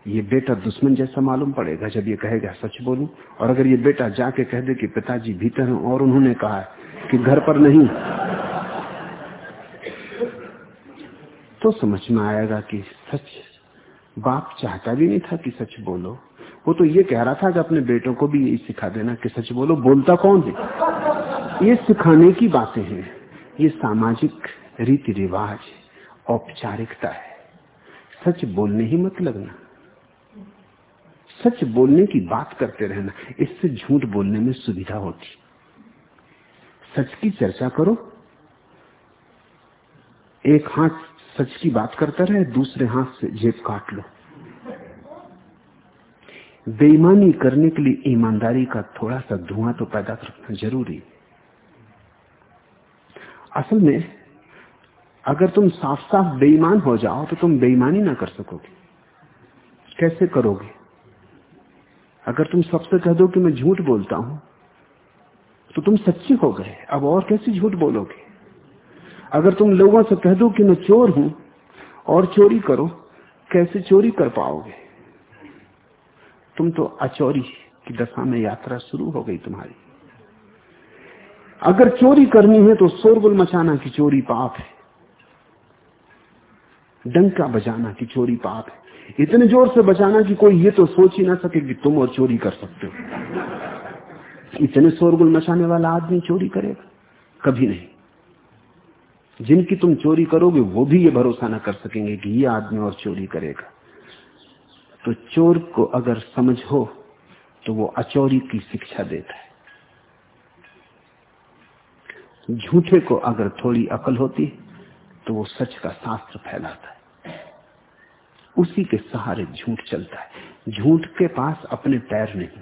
ये बेटा दुश्मन जैसा मालूम पड़ेगा जब ये कहेगा, सच बोलू? और अगर ये बेटा जाके कह दे कि पिताजी भीतर हैं और उन्होंने कहा है कि घर पर नहीं तो समझ में आएगा कि सच, बाप चाहता भी नहीं था कि सच बोलो। वो तो ये कह रहा था कि अपने बेटों को भी यही सिखा देना कि सच बोलो, बोलता कौन है? ये सिखाने की बातें हैं। ये सामाजिक रीति रिवाज औपचारिकता है। सच बोलने ही मत लगना। सच बोलने की बात करते रहना, इससे झूठ बोलने में सुविधा होती। सच की चर्चा करो। एक हाथ सच की बात करता रहे, दूसरे हाथ से जेब काट लो। बेईमानी करने के लिए ईमानदारी का थोड़ा सा धुआँ तो पैदा करना ज़रूरी असल में, अगर तुम साफ़ साफ़ बेईमान हो जाओ तो तुम बेईमानी ना कर सकोगे। कैसे करोगे? अगर तुम सबसे कह दो कि मैं झूठ बोलता हूँ तो तुम सच्चे हो गए। अब और कैसे झूठ बोलोगे? अगर तुम लोगों से कह दो कि मैं चोर हूँ, और चोरी करो, कैसे चोरी कर पाओगे? तुम तो अचौरी की दशा में यात्रा शुरू हो गई तुम्हारी। अगर चोरी करनी है तो शोरगुल मचाना की चोरी पाप है। डंका बजाना की चोरी पाप है। इतने ज़ोर से बजाना कि कोई ये तो सोच ही ना सके कि तुम और चोरी कर सकते हो। इतने शोरगुल मचाने वाला आदमी चोरी करेगा? कभी नहीं। जिनकी तुम चोरी करोगे, वो भी ये भरोसा ना कर सकेंगे कि ये आदमी और चोरी करेगा। तो चोर को अगर समझ हो तो वो अचोरी की शिक्षा देता है। झूठे को अगर थोड़ी अकल होती तो वो सच का शास्त्र फैलाता है। उसी के सहारे झूठ चलता है। झूठ के पास अपने पैर नहीं,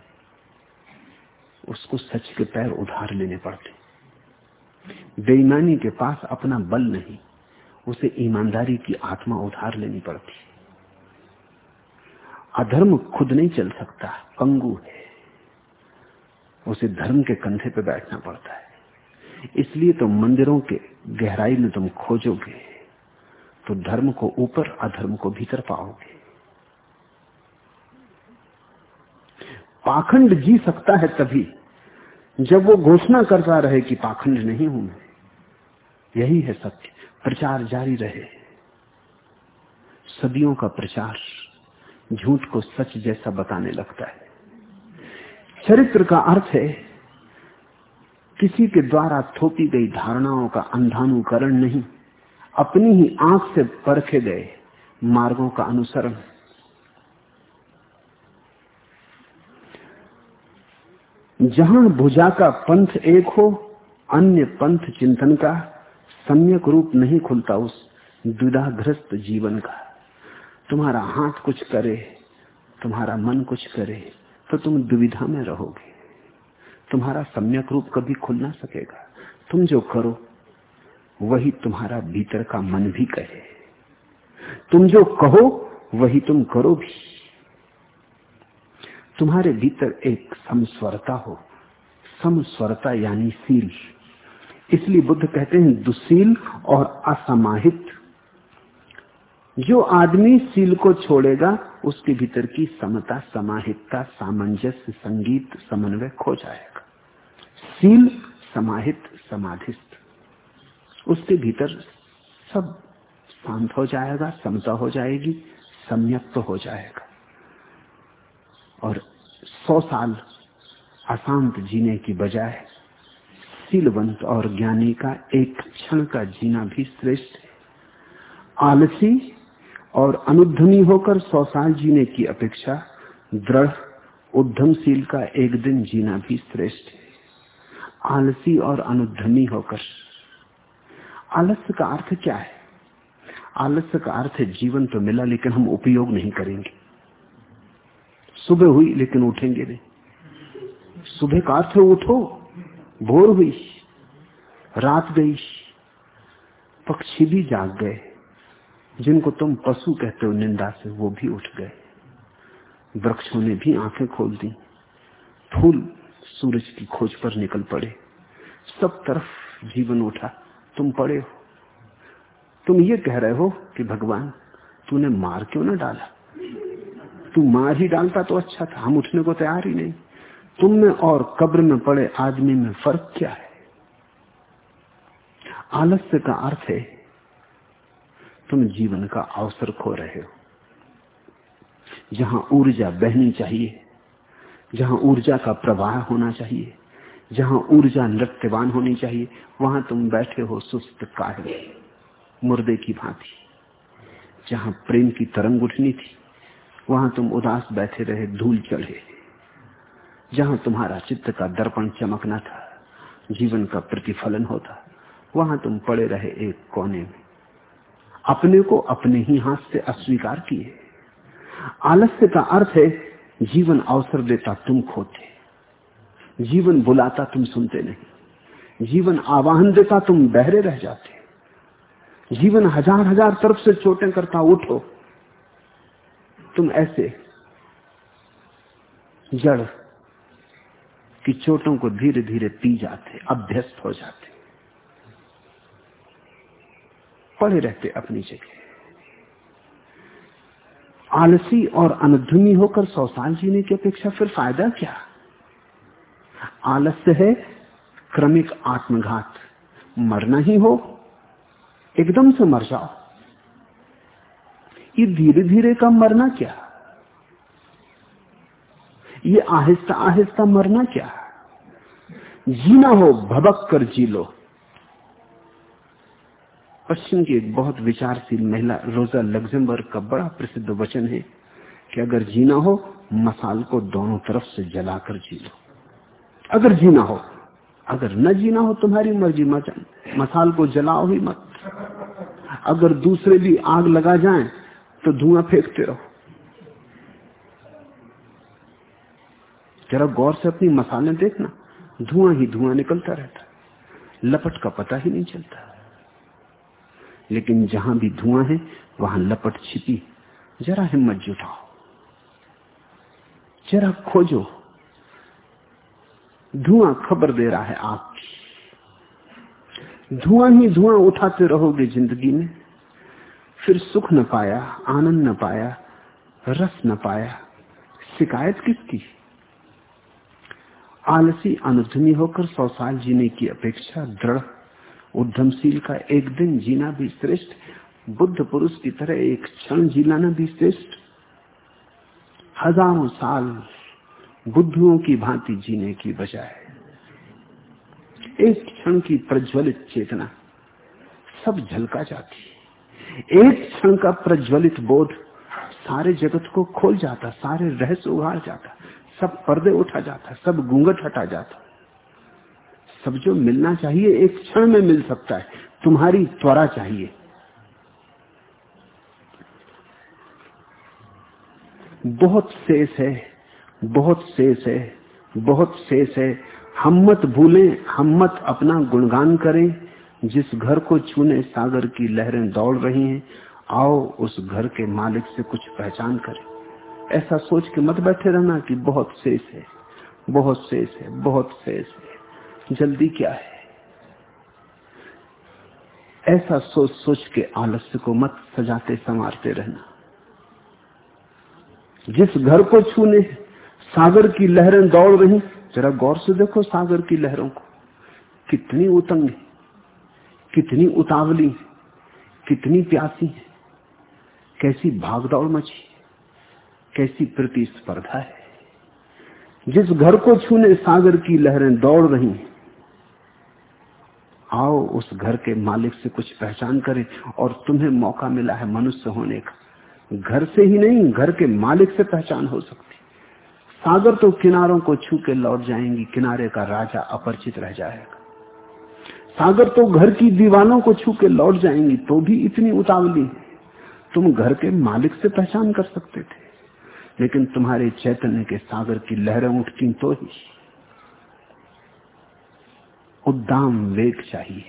उसको सच के पैर उधार लेने पड़ते। बेईमानी के पास अपना बल नहीं, उसे ईमानदारी की आत्मा उधार लेनी पड़ती। अधर्म खुद नहीं चल सकता, पंगु है। उसे धर्म के कंधे पे बैठना पड़ता है। इसलिए तो मंदिरों के गहराई में तुम खोजोगे तो धर्म को ऊपर, अधर्म को भीतर पाओगे। पाखंड जी सकता है तभी, जब वो घोषणा करता रहे कि पाखंड नहीं हूँ मैं। यही है सत्य। प्रचार जारी रहे। सदियों का प्रचार। झूठ को सच जैसा बताने लगता है। चरित्र का अर्थ है, किसी के द्वारा थोपी गई धारणाओं का अंधानुकरण नहीं, अपनी ही आँख से परखे गए मार्गों का अनुसरण। जहाँ भुजा का पंथ एक हो, अन्य पंथ चिंतन का, सम्यक रूप नहीं खुलता उस द्विधाग्रस्त जीवन का। तुम्हारा हाथ कुछ करे, तुम्हारा मन कुछ करे तो तुम दुविधा में रहोगे। तुम्हारा सम्यक रूप कभी खुल ना सकेगा। तुम जो करो, वही तुम्हारा भीतर का मन भी कहे तुम जो कहो, वही तुम करो भी। तुम्हारे भीतर एक समस्वरता हो। समस्वरता यानी सील इसलिए बुद्ध कहते हैं, दुशील और असमाहित। जो आदमी सील को छोड़ेगा, उसके भीतर की समता, समाहितता, सामंजस्य, संगीत, समन्वय खो जाएगा। सील, समाहित, समाधिस्थ। उसके भीतर सब शांत हो जाएगा, समता हो जाएगी सम्यक तो हो जाएगा। और सौ साल अशांत जीने की बजाय सीलवंत और ज्ञानी का एक क्षण का जीना भी श्रेष्ठ है। आलसी और अनुद्धमी होकर सौ साल जीने की अपेक्षा दृढ़, उद्यमशील का एक दिन जीना भी श्रेष्ठ है। आलसी और अनुद्धमी होकर। आलस्य का अर्थ क्या है? आलस्य का अर्थ है जीवन तो मिला लेकिन हम उपयोग नहीं करेंगे। सुबह हुई लेकिन उठेंगे नहीं। सुबह का अर्थ उठो, भोर हुई, रात गई, पक्षी भी जाग गए। जिनको तुम पशु कहते हो, निंदा से वो भी उठ गए। वृक्षों ने भी आँखें खोल दी। फूल सूरज की खोज पर निकल पड़े। सब तरफ़ जीवन उठा। तुम पड़े हो। तुम ये कह रहे हो कि भगवान, तूने मार क्यों ना डाला? तू मार ही डालता तो अच्छा था, हम उठने को तैयार ही नहीं। तुम में और कब्र में पड़े आदमी में फ़र्क क्या है? आलस्य का अर्थ है तुम जीवन का अवसर खो रहे हो। जहाँ ऊर्जा बहनी चाहिए, जहाँ ऊर्जा का प्रवाह होना चाहिए, जहाँ ऊर्जा नृत्यवान होनी चाहिए, वहाँ तुम बैठे हो सुस्त काहे, मुर्दे की भांति। जहाँ प्रेम की तरंग उठनी थी, वहाँ तुम उदास बैठे रहे, धूल चढ़े। जहाँ तुम्हारा चित्त का दर्पण चमकना था, जीवन का प्रतिफलन होता, वहाँ तुम पड़े रहे एक कोने में। अपने को अपने ही हाथ से अस्वीकार किए। आलस्य का अर्थ है, जीवन अवसर देता तुम खोते। जीवन बुलाता तुम सुनते नहीं। जीवन आवाहन देता तुम बहरे रह जाते। जीवन हज़ार हज़ार तरफ़ से चोटें करता उठो। तुम ऐसे जड़ की चोटों को धीरे धीरे पी जाते, अभ्यस्त हो जाते। पड़े रहते अपनी जगह। आलसी और अनुधुमी होकर सौ साल जीने की अपेक्षा फिर फ़ायदा क्या? आलस्य है क्रमिक आत्मघात। मरना ही हो, एकदम से मर जाओ। ये धीरे धीरे का मरना क्या? ये आहिस्ता आहिस्ता मरना क्या? जीना हो, भबक कर जी लो। पश्चिम की एक बहुत विचारशील महिला, रोजा लग्जमबर्ग का बड़ा प्रसिद्ध वचन है कि अगर जीना हो, मसाल को दोनों तरफ़ से जलाकर जी लो अगर जीना हो, अगर न जीना हो, तुम्हारी मर्ज़ी मसाल को जलाओ ही मत। अगर दूसरे भी आग लगा जाएँ तो धुआँ फेंकते रहो। जरा गौर से अपनी मसाले देखना। धुआँ ही धुआँ निकलता रहता लपट का पता ही नहीं चलता। लेकिन जहाँ भी धुआँ है, वहाँ लपट छिपी जरा हिम्मत जुटाओ। जरा खोजो। धुआँ खबर दे रहा है आपकी। धुआँ ही धुआँ उठाते रहोगे ज़िंदगी में। फिर सुख न पाया, आनंद न पाया, रस न पाया। शिकायत किसकी? आलसी अनुधमी होकर सौ साल जीने की अपेक्षा दृढ़। उद्यमशील का एक दिन जीना भी श्रेष्ठ, बुद्ध पुरुष की तरह एक क्षण जीना भी श्रेष्ठ। हज़ारों साल बुद्धियों की भांति जीने की बजाय, एक क्षण की प्रज्वलित चेतना सब झलका जाती है। एक क्षण का प्रज्वलित बोध सारे जगत को खोल जाता, सारे रहस्य उगाड़ जाता, सब पर्दे उठा जाता, सब घूंघट हटा जाता। सब जो मिलना चाहिए, एक क्षण में मिल सकता है। तुम्हारी त्वरा चाहिए। बहुत शेष है, बहुत शेष है, बहुत शेष है। हम मत भूलें, हम मत अपना गुणगान करें। जिस घर को छूने सागर की लहरें दौड़ रही हैं, आओ उस घर के मालिक से कुछ पहचान करें। ऐसा सोच के मत बैठे रहना कि बहुत शेष है, बहुत शेष है, बहुत शेष है। जल्दी क्या है? ऐसा सोच सोच के आलस्य को मत सजाते, संवारते रहना। जिस घर को छूने सागर की लहरें दौड़ रही जरा गौर से देखो सागर की लहरों को। कितनी उतंग है, कितनी उतावली है, कितनी प्यासी है। कैसी भागदौड़ मची कैसी प्रतिस्पर्धा है। जिस घर को छूने सागर की लहरें दौड़ रही आओ उस घर के मालिक से कुछ पहचान करें और तुम्हें मौका मिला है मनुष्य होने का। घर से ही नहीं, घर के मालिक से पहचान हो सकती। सागर तो किनारों को छू के लौट जाएँगी, किनारे का राजा अपरिचित रह जाएगा। सागर तो घर की दीवानों को छू के लौट जाएँगी तो भी इतनी उतावली तुम घर के मालिक से पहचान कर सकते थे, लेकिन तुम्हारे चैतन्य के सागर की लहरें उठती तो ही। उद्दाम वेग चाहिए,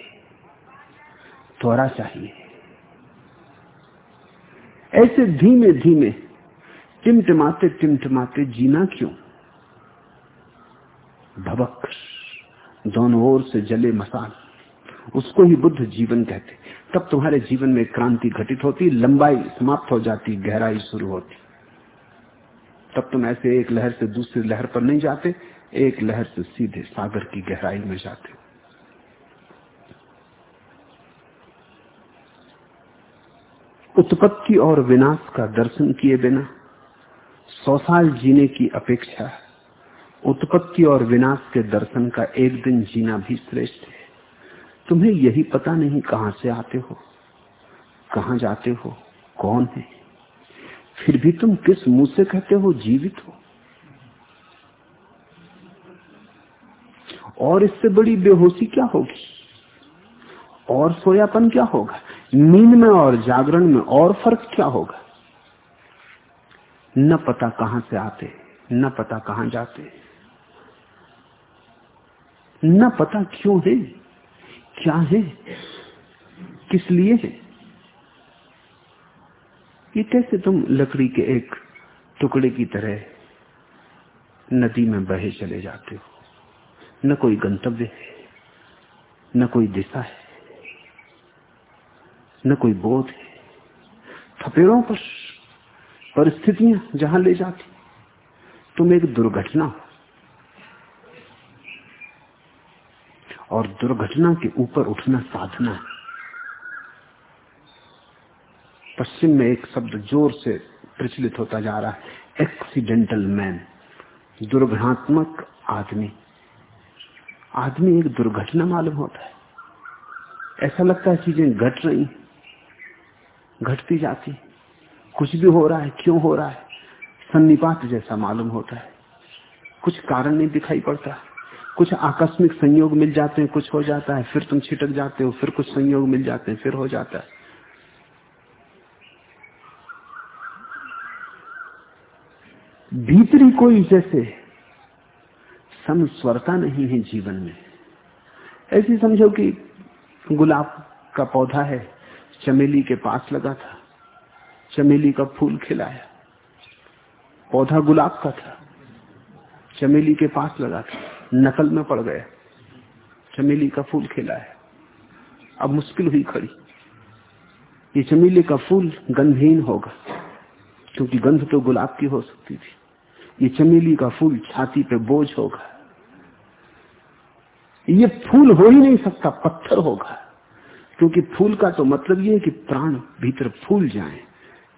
त्वरा चाहिए। ऐसे धीमे धीमे टिमटिमाते टिमटिमाते जीना क्यों? भबक दोनों ओर से जले मसाल उसको ही बुद्ध जीवन कहते। तब तुम्हारे जीवन में क्रांति घटित होती, लंबाई समाप्त हो जाती, गहराई शुरू होती। तब तुम ऐसे एक लहर से दूसरी लहर पर नहीं जाते, एक लहर से सीधे सागर की गहराई में जाते। हो उत्पत्ति और विनाश का दर्शन किए बिना सौ साल जीने की अपेक्षा उत्पत्ति और विनाश के दर्शन का एक दिन जीना भी श्रेष्ठ है। तुम्हें यही पता नहीं कहाँ से आते हो, कहाँ जाते हो, कौन है? फिर भी तुम किस मुँह से कहते हो जीवित हो? और इससे बड़ी बेहोशी क्या होगी? और सोयापन क्या होगा? नींद में और जागरण में और फ़र्क क्या होगा? न पता कहाँ से आते, न पता कहाँ जाते। न पता क्यों है, क्या है, किस लिए है। ये कैसे तुम लकड़ी के एक टुकड़े की तरह नदी में बहे चले जाते हो? न कोई गंतव्य है, न कोई दिशा है। न कोई बोध है। थपेड़ों पर परिस्थितियाँ जहाँ ले जाती, तुम एक दुर्घटना हो। और दुर्घटना के ऊपर उठना साधना है। पश्चिम में एक शब्द ज़ोर से प्रचलित होता जा रहा है, एक्सीडेंटल मैन, दुर्घटनात्मक आदमी। आदमी एक दुर्घटना मालूम होता है। ऐसा लगता है चीज़ें घट रही घटती जाती कुछ भी हो रहा है, क्यों हो रहा है? सन्निपात जैसा मालूम होता है। कुछ कारण नहीं दिखाई पड़ता। कुछ आकस्मिक संयोग मिल जाते हैं, कुछ हो जाता है। फिर तुम छिटक जाते हो, फिर कुछ संयोग मिल जाते हैं, फिर हो जाता है। भीतरी कोई जैसे समस्वरता नहीं है जीवन में। ऐसी समझो कि गुलाब का पौधा है चमेली के पास लगा था, चमेली का फूल खिलाया, पौधा गुलाब का था, चमेली के पास लगा था, नकल में पड़ गया, चमेली का फूल खिलाया। अब मुश्किल हुई खड़ी। ये चमेली का फूल गंधहीन होगा, क्योंकि गंध तो गुलाब की हो सकती थी। ये चमेली का फूल छाती पे बोझ होगा। ये फूल हो ही नहीं सकता, पत्थर होगा। क्योंकि फूल का तो मतलब ये है कि प्राण भीतर फूल जाए,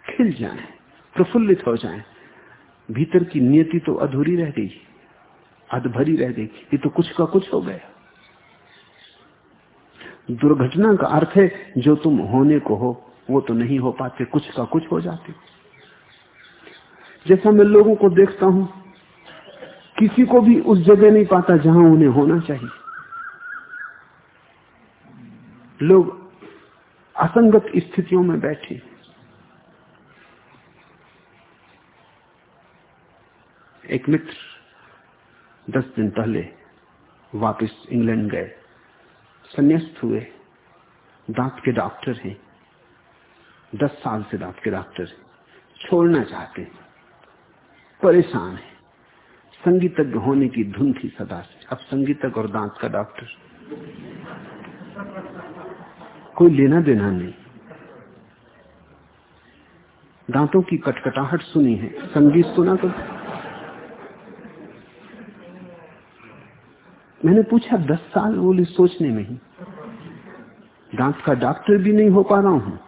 खिल जाए, प्रफुल्लित हो जाए। भीतर की नियति तो अधूरी रह गई, अधभरी रह गई। ये तो कुछ का कुछ हो गया। दुर्घटना का अर्थ है, जो तुम होने को हो, वो तो नहीं हो पाते, कुछ का कुछ हो जाते। जैसा मैं लोगों को देखता हूँ, किसी को भी उस जगह नहीं पाता जहाँ उन्हें होना चाहिए। लोग असंगत स्थितियों में बैठे। एक मित्र दस दिन पहले वापस इंग्लैंड गए। संन्यास्त हुए। दांत के डॉक्टर हैं। दस साल से दांत के डॉक्टर हैं। छोड़ना चाहते हैं। परेशान है। संगीतज्ञ होने की धुन थी सदा से। अब संगीतज्ञ और दांत का डॉक्टर। कोई लेना देना नहीं। दांतों की कटकटाहट सुनी है, संगीत सुना तो। मैंने पूछा, दस साल बोली सोचने में ही। दांत का डॉक्टर भी नहीं हो पा रहा हूँ,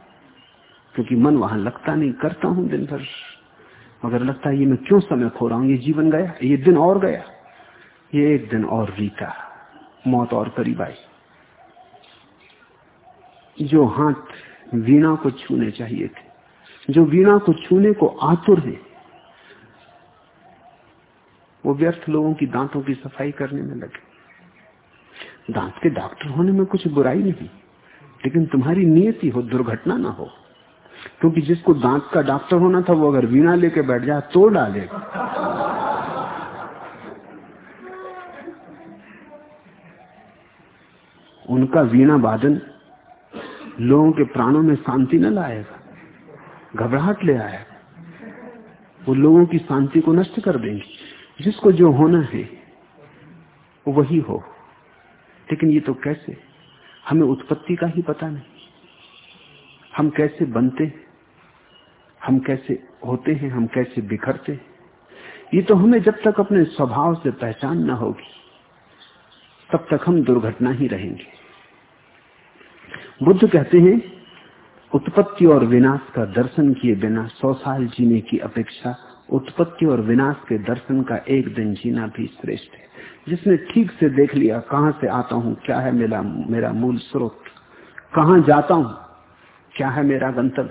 क्योंकि मन वहाँ लगता नहीं, करता हूँ दिन भर। मगर लगता है, ये मैं क्यों समय खो रहा हूँ? ये जीवन गया, ये दिन और गया। ये एक दिन और रीता मौत और करीब आई। जो हाथ वीणा को छूने चाहिए थे, जो वीणा को छूने को आतुर है, वो व्यर्थ लोगों की दांतों की सफ़ाई करने में लगे। दांत के डॉक्टर होने में कुछ बुराई नहीं, लेकिन तुम्हारी नियति हो, दुर्घटना ना हो। क्योंकि जिसको दांत का डॉक्टर होना था, वो अगर वीणा लेके बैठ जाए तो डालेगा उनका वीणा वादन लोगों के प्राणों में शांति न लाएगा, घबराहट ले आएगा। वो लोगों की शांति को नष्ट कर देंगे। जिसको जो होना है वही हो। लेकिन ये तो कैसे? हमें उत्पत्ति का ही पता नहीं। हम कैसे बनते हम कैसे होते हैं? हम कैसे बिखरते हैं? ये तो हमें जब तक अपने स्वभाव से पहचान न होगी, तब तक हम दुर्घटना ही रहेंगे। बुद्ध कहते हैं, उत्पत्ति और विनाश का दर्शन किए बिना सौ साल जीने की अपेक्षा उत्पत्ति और विनाश के दर्शन का एक दिन जीना भी श्रेष्ठ है। जिसने ठीक से देख लिया, कहाँ से आता हूँ, क्या है मेरा मेरा मूल स्रोत? कहाँ जाता हूँ, क्या है मेरा गंतव्य?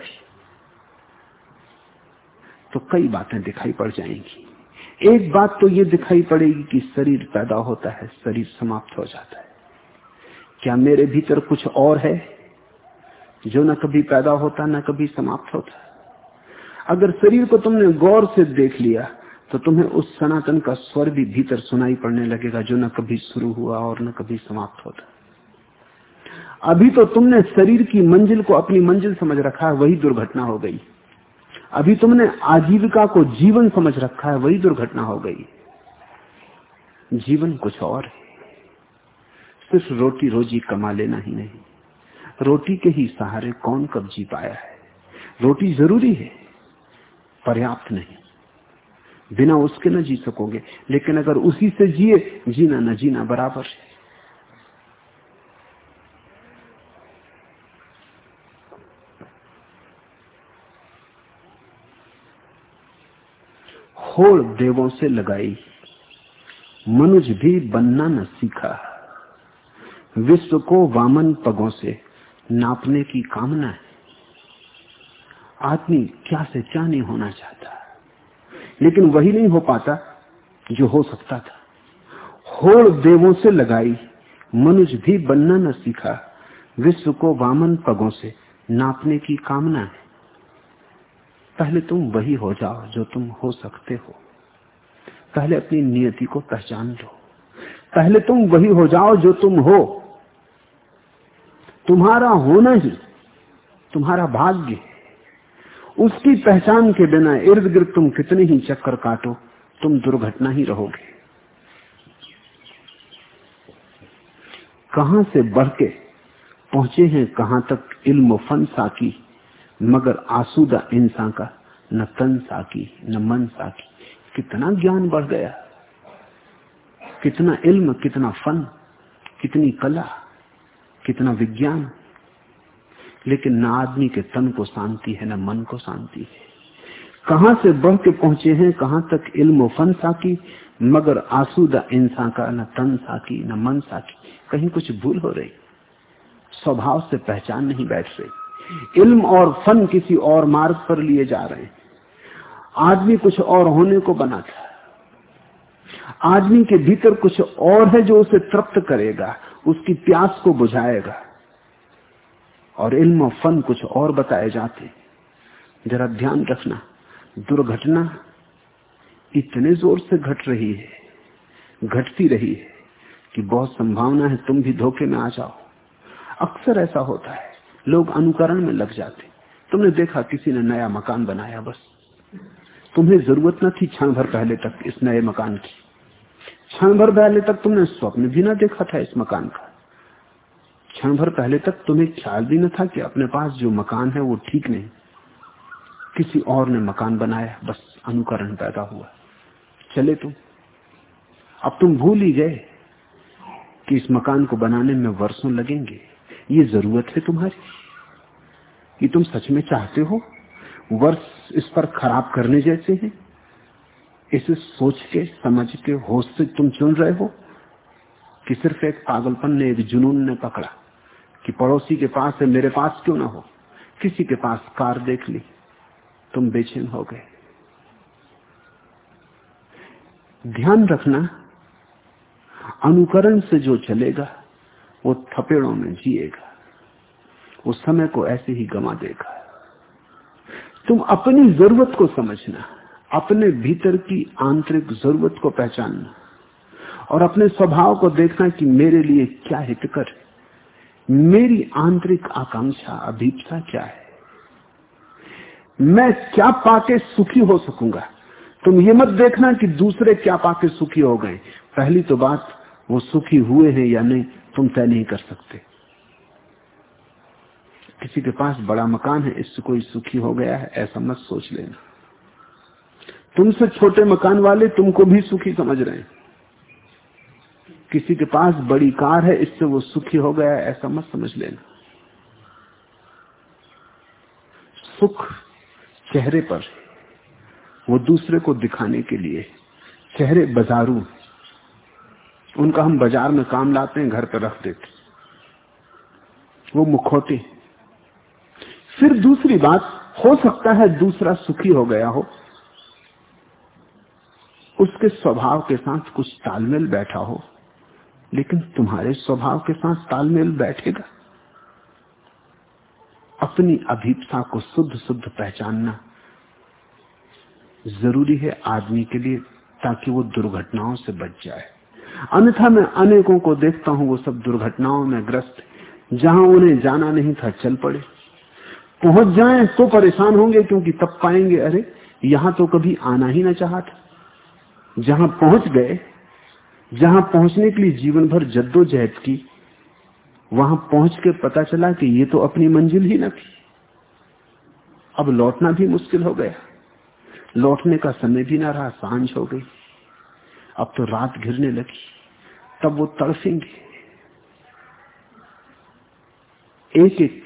तो कई बातें दिखाई पड़ जाएँगी। एक बात तो ये दिखाई पड़ेगी कि शरीर पैदा होता है, शरीर समाप्त हो जाता है। क्या मेरे भीतर कुछ और है? जो न कभी पैदा होता, न कभी समाप्त होता। अगर शरीर को तुमने गौर से देख लिया तो तुम्हें उस सनातन का स्वर भी भीतर सुनाई पड़ने लगेगा, जो न कभी शुरू हुआ और न कभी समाप्त होता। अभी तो तुमने शरीर की मंजिल को अपनी मंजिल समझ रखा है, वही दुर्घटना हो गई। अभी तुमने आजीविका को जीवन समझ रखा है, वही दुर्घटना हो गई। जीवन कुछ और है। सिर्फ़ रोटी रोजी कमा लेना ही नहीं। रोटी के ही सहारे कौन कब जी पाया है? रोटी ज़रूरी है, पर्याप्त नहीं। बिना उसके न जी सकोगे, लेकिन अगर उसी से जिए, जीना न जीना बराबर है। होड़ देवों से लगाई, मनुज भी बनना न सीखा। विश्व को वामन पगों से नापने की कामना है। आदमी क्या से क्या नहीं होना चाहता लेकिन वही नहीं हो पाता जो हो सकता था। होड़ देवों से लगाई, मनुष्य भी बनना न सीखा, विश्व को वामन पगों से नापने की कामना है। पहले तुम वही हो जाओ जो तुम हो सकते हो। पहले अपनी नियति को पहचान लो। पहले तुम वही हो जाओ जो तुम हो। तुम्हारा होना ही तुम्हारा भाग्य उसकी पहचान के बिना इर्द गिर्द तुम कितने ही चक्कर काटो, तुम दुर्घटना ही रहोगे। कहाँ से बढ़ के पहुँचे हैं, कहाँ तक इल्म फन साकी, मगर आसूदा इंसान का न तन साकी, न मन साकी। कितना ज्ञान बढ़ गया, कितना इल्म, कितना फन, कितनी कला। कितना विज्ञान। लेकिन न आदमी के तन को शांति है, न मन को शांति है। कहाँ से बढ़ के पहुँचे हैं, कहाँ तक इल्म फन साकी, मगर आसूदा इंसान का न तन साकी, न मन साकी। कहीं कुछ भूल हो रही। स्वभाव से पहचान नहीं बैठ रही। इल्म और फन किसी और मार्ग पर लिए जा रहे हैं। आदमी कुछ और होने को बना था। आदमी के भीतर कुछ और है जो उसे तृप्त करेगा, उसकी प्यास को बुझाएगा। और इल्म और फन कुछ और बताए जाते जरा ध्यान रखना, दुर्घटना इतने ज़ोर से घट रही है, घटती रही है, कि बहुत संभावना है तुम भी धोखे में आ जाओ। अक्सर ऐसा होता है, लोग अनुकरण में लग जाते तुमने देखा किसी ने नया मकान बनाया बस? तुम्हें ज़रूरत न थी क्षण भर पहले तक इस नए मकान की। क्षण भर पहले तक तुमने स्वप्न भी ना देखा था इस मकान का। क्षण भर पहले तक तुम्हें ख्याल भी न था कि अपने पास जो मकान है वो ठीक नहीं। किसी और ने मकान बनाया, बस अनुकरण पैदा हुआ। चले तुम। अब तुम भूल ही गए कि इस मकान को बनाने में वर्षों लगेंगे। ये ज़रूरत है तुम्हारी। कि तुम सच में चाहते हो? वर्ष इस पर खराब करने जैसे हैं? इसे सोच के, समझ के, होश से तुम चुन रहे हो कि सिर्फ़ एक पागलपन ने, एक जुनून ने पकड़ा कि पड़ोसी के पास है, मेरे पास क्यों ना हो? किसी के पास कार देख ली, तुम बेचैन हो गए। ध्यान रखना, अनुकरण से जो चलेगा, वो थपेड़ों में जिएगा वो समय को ऐसे ही गमा देगा। तुम अपनी ज़रूरत को समझना अपने भीतर की आंतरिक ज़रूरत को पहचानना और अपने स्वभाव को देखना कि मेरे लिए क्या हितकर मेरी आंतरिक आकांक्षा अभीपसा क्या है? मैं क्या पाके सुखी हो सकूँगा? तुम ये मत देखना कि दूसरे क्या पाके सुखी हो गए। पहली तो बात, वो सुखी हुए हैं या नहीं, तुम तय नहीं कर सकते। किसी के पास बड़ा मकान है, इससे कोई सुखी हो गया है, ऐसा मत सोच लेना। तुमसे छोटे मकान वाले तुमको भी सुखी समझ रहे हैं। किसी के पास बड़ी कार है, इससे वो सुखी हो गया, ऐसा मत समझ लेना। सुख चेहरे पर वो दूसरे को दिखाने के लिए। चेहरे बाजारू उनका हम बाज़ार में काम लाते हैं, घर पर रख देते वो मुखौटे फिर दूसरी बात, हो सकता है दूसरा सुखी हो गया हो। उसके स्वभाव के साथ कुछ तालमेल बैठा हो, लेकिन तुम्हारे स्वभाव के साथ तालमेल बैठेगा। अपनी अभीपसा को शुद्ध शुद्ध पहचानना ज़रूरी है आदमी के लिए, ताकि वो दुर्घटनाओं से बच जाए। अन्यथा मैं अनेकों को देखता हूँ, वो सब दुर्घटनाओं में ग्रस्त जहाँ उन्हें जाना नहीं था, चल पड़े। पहुँच जाएँ तो परेशान होंगे, क्योंकि तब पाएँगे, अरे, यहाँ तो कभी आना ही ना चाहा था। जहाँ पहुँच गए, जहाँ पहुँचने के लिए जीवन भर जद्दोजहद की, वहाँ पहुँच के पता चला कि ये तो अपनी मंजिल ही न थी। अब लौटना भी मुश्किल हो गया। लौटने का समय भी ना रहा, साँझ हो गई। अब तो रात घिरने लगी, तब वो तड़फेंगे। एक एक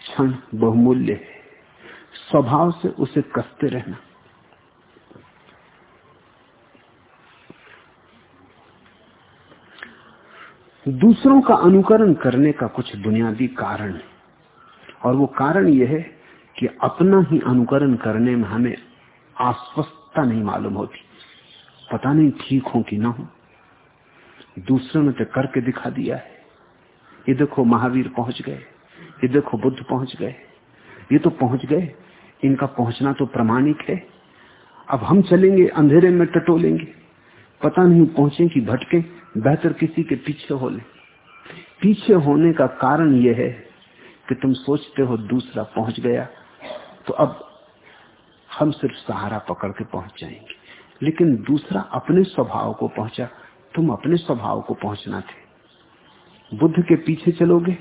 क्षण बहुमूल्य है। स्वभाव से उसे कसते रहना। दूसरों का अनुकरण करने का कुछ बुनियादी कारण है। और वो कारण यह है कि अपना ही अनुकरण करने में हमें आश्वस्तता नहीं मालूम होती। पता नहीं ठीक हो कि ना हो। दूसरों ने तो करके दिखा दिया है। ये देखो महावीर पहुँच गए। ये देखो बुद्ध पहुँच गए। ये तो पहुँच गए। इनका पहुँचना तो प्रमाणिक है। अब हम चलेंगे, अंधेरे में टटोलेंगे। पता नहीं पहुँचे कि भटके। बेहतर किसी के पीछे हो ले। पीछे होने का कारण यह है कि तुम सोचते हो दूसरा पहुँच गया तो अब हम सिर्फ़ सहारा पकड़ के पहुँच जाएँगे। लेकिन दूसरा अपने स्वभाव को पहुँचा, तुम अपने स्वभाव को पहुँचना थे। बुद्ध के पीछे चलोगे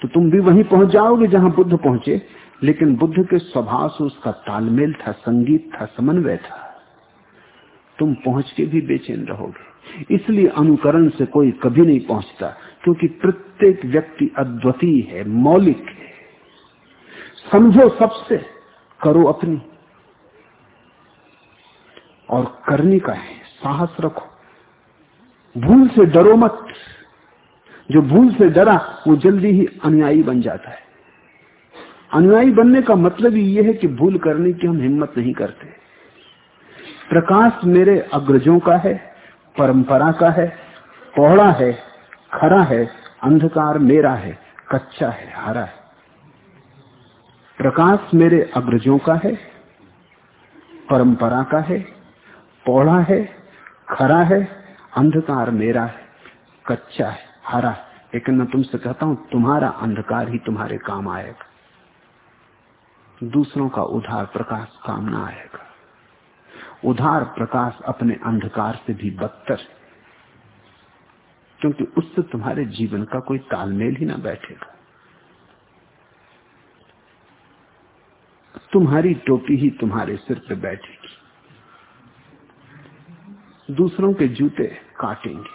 तो तुम भी वहीं पहुँच जाओगे जहाँ बुद्ध पहुँचे। लेकिन बुद्ध के स्वभाव से उसका तालमेल था, संगीत था, समन्वय था। तुम पहुँच के भी बेचैन रहोगे। इसलिए अनुकरण से कोई कभी नहीं पहुँचता, क्योंकि प्रत्येक व्यक्ति अद्वितीय है, मौलिक है। समझो सबसे, करो अपनी। और करने का है, साहस रखो। भूल से डरो मत। जो भूल से डरा, वो जल्दी ही अनुयायी बन जाता है। अनुयायी बनने का मतलब ही यह है कि भूल करने की हम हिम्मत नहीं करते। प्रकाश मेरे अग्रजों का है परंपरा का है पौड़ा है, खरा है, अंधकार मेरा है, कच्चा है, हरा है। प्रकाश मेरे अग्रजों का है, परंपरा का है पौड़ा है, खरा है, अंधकार मेरा है, कच्चा है, हरा है। लेकिन मैं तुमसे कहता हूँ, तुम्हारा अंधकार ही तुम्हारे काम आएगा। दूसरों का उधार प्रकाश काम ना आएगा। उधार प्रकाश अपने अंधकार से भी बदतर। क्योंकि उससे तुम्हारे जीवन का कोई तालमेल ही ना बैठेगा। तुम्हारी टोपी ही तुम्हारे सिर पे बैठेगी। दूसरों के जूते काटेंगे।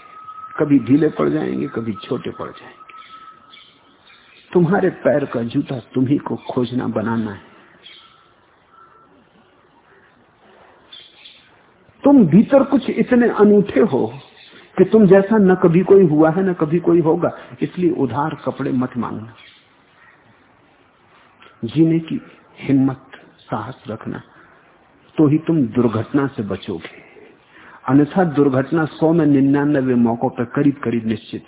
कभी ढीले पड़ जाएँगे, कभी छोटे पड़ जाएँगे। तुम्हारे पैर का जूता तुम्ही को खोजना, बनाना है। तुम भीतर कुछ इतने अनूठे हो कि तुम जैसा न कभी कोई हुआ है, न कभी कोई होगा। इसलिए उधार कपड़े मत मांगना। जीने की हिम्मत साहस रखना। तो ही तुम दुर्घटना से बचोगे। अन्यथा दुर्घटना सौ में निन्यानबे मौकों पर करीब करीब निश्चित।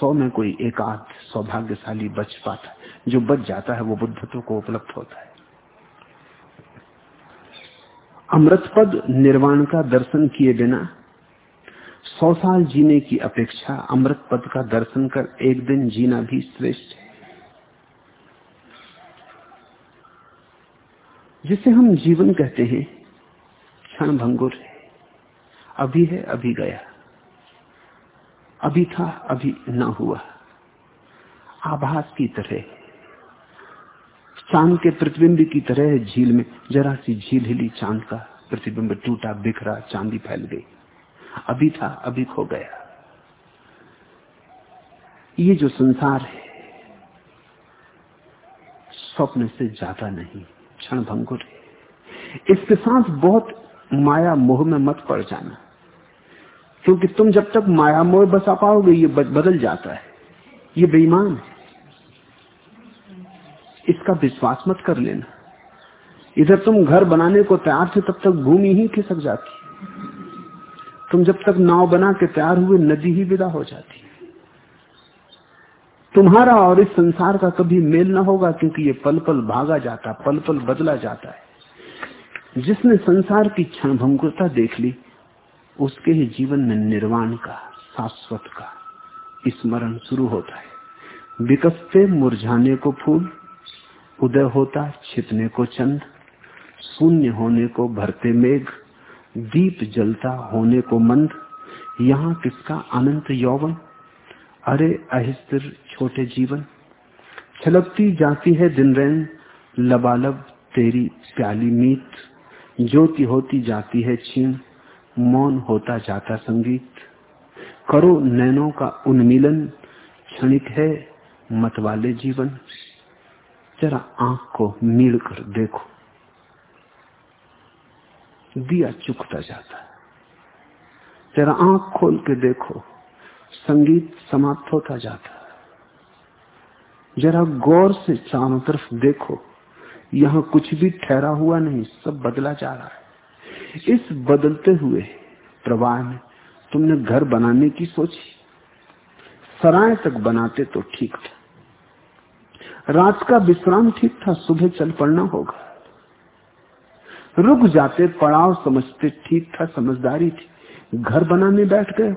सौ में कोई एक आध सौभाग्यशाली बच पाता। जो बच जाता है, वो बुद्धत्व को उपलब्ध होता है। अमृत पद निर्वाण का दर्शन किए बिना सौ साल जीने की अपेक्षा अमृत पद का दर्शन कर एक दिन जीना भी श्रेष्ठ है। जिसे हम जीवन कहते हैं, क्षण भंगुर है। अभी है, अभी गया। अभी था, अभी न हुआ। आभास की तरह चाँद के प्रतिबिंब की तरह झील में। जरा सी झील हिली, चाँद का प्रतिबिंब टूटा, बिखरा, चांदी फैल गई। अभी था, अभी खो गया। ये जो संसार है, स्वप्न से ज़्यादा नहीं, क्षण भंगुर है। इसके साथ बहुत माया मोह में मत पड़ जाना। क्योंकि तुम जब तक माया मोह बसा पाओगे, ये बदल जाता है। ये बेईमान है। इसका विश्वास मत कर लेना। इधर तुम घर बनाने को तैयार थे, तब तक भूमि ही खिसक जाती। तुम जब तक नाव बना के तैयार हुए, नदी ही विदा हो जाती। तुम्हारा और इस संसार का कभी मेल ना होगा, क्योंकि ये पल पल भागा जाता पल पल बदला जाता है। जिसने संसार की क्षण भंगुरता देख ली, उसके ही जीवन में निर्वाण का, शाश्वत का स्मरण शुरू होता है। विकसते मुरझाने को फूल उदय होता, छिपने को चंद, शून्य होने को भरते मेघ, दीप जलता होने को मंद। यहाँ किसका अनंत यौवन? अरे अहिस्तिर छोटे जीवन। छलकती जाती है दिन रैन, लबालब तेरी प्याली मीत। ज्योति होती जाती है छीन मौन होता जाता संगीत। करो नैनों का उन्मिलन, क्षणिक है मत वाले जीवन। जरा आँख को मीड़ कर देखो। दिया चुकता जाता है। जरा आँख खोल के देखो, संगीत समाप्त होता जाता जरा गौर से चारों तरफ़ देखो, यहाँ कुछ भी ठहरा हुआ नहीं, सब बदला जा रहा है। इस बदलते हुए प्रवाह में तुमने घर बनाने की सोची? सराय तक बनाते तो ठीक था। रात का विश्राम ठीक था, सुबह चल पड़ना होगा। रुक जाते, पड़ाव समझते ठीक था, समझदारी थी। घर बनाने बैठ गए।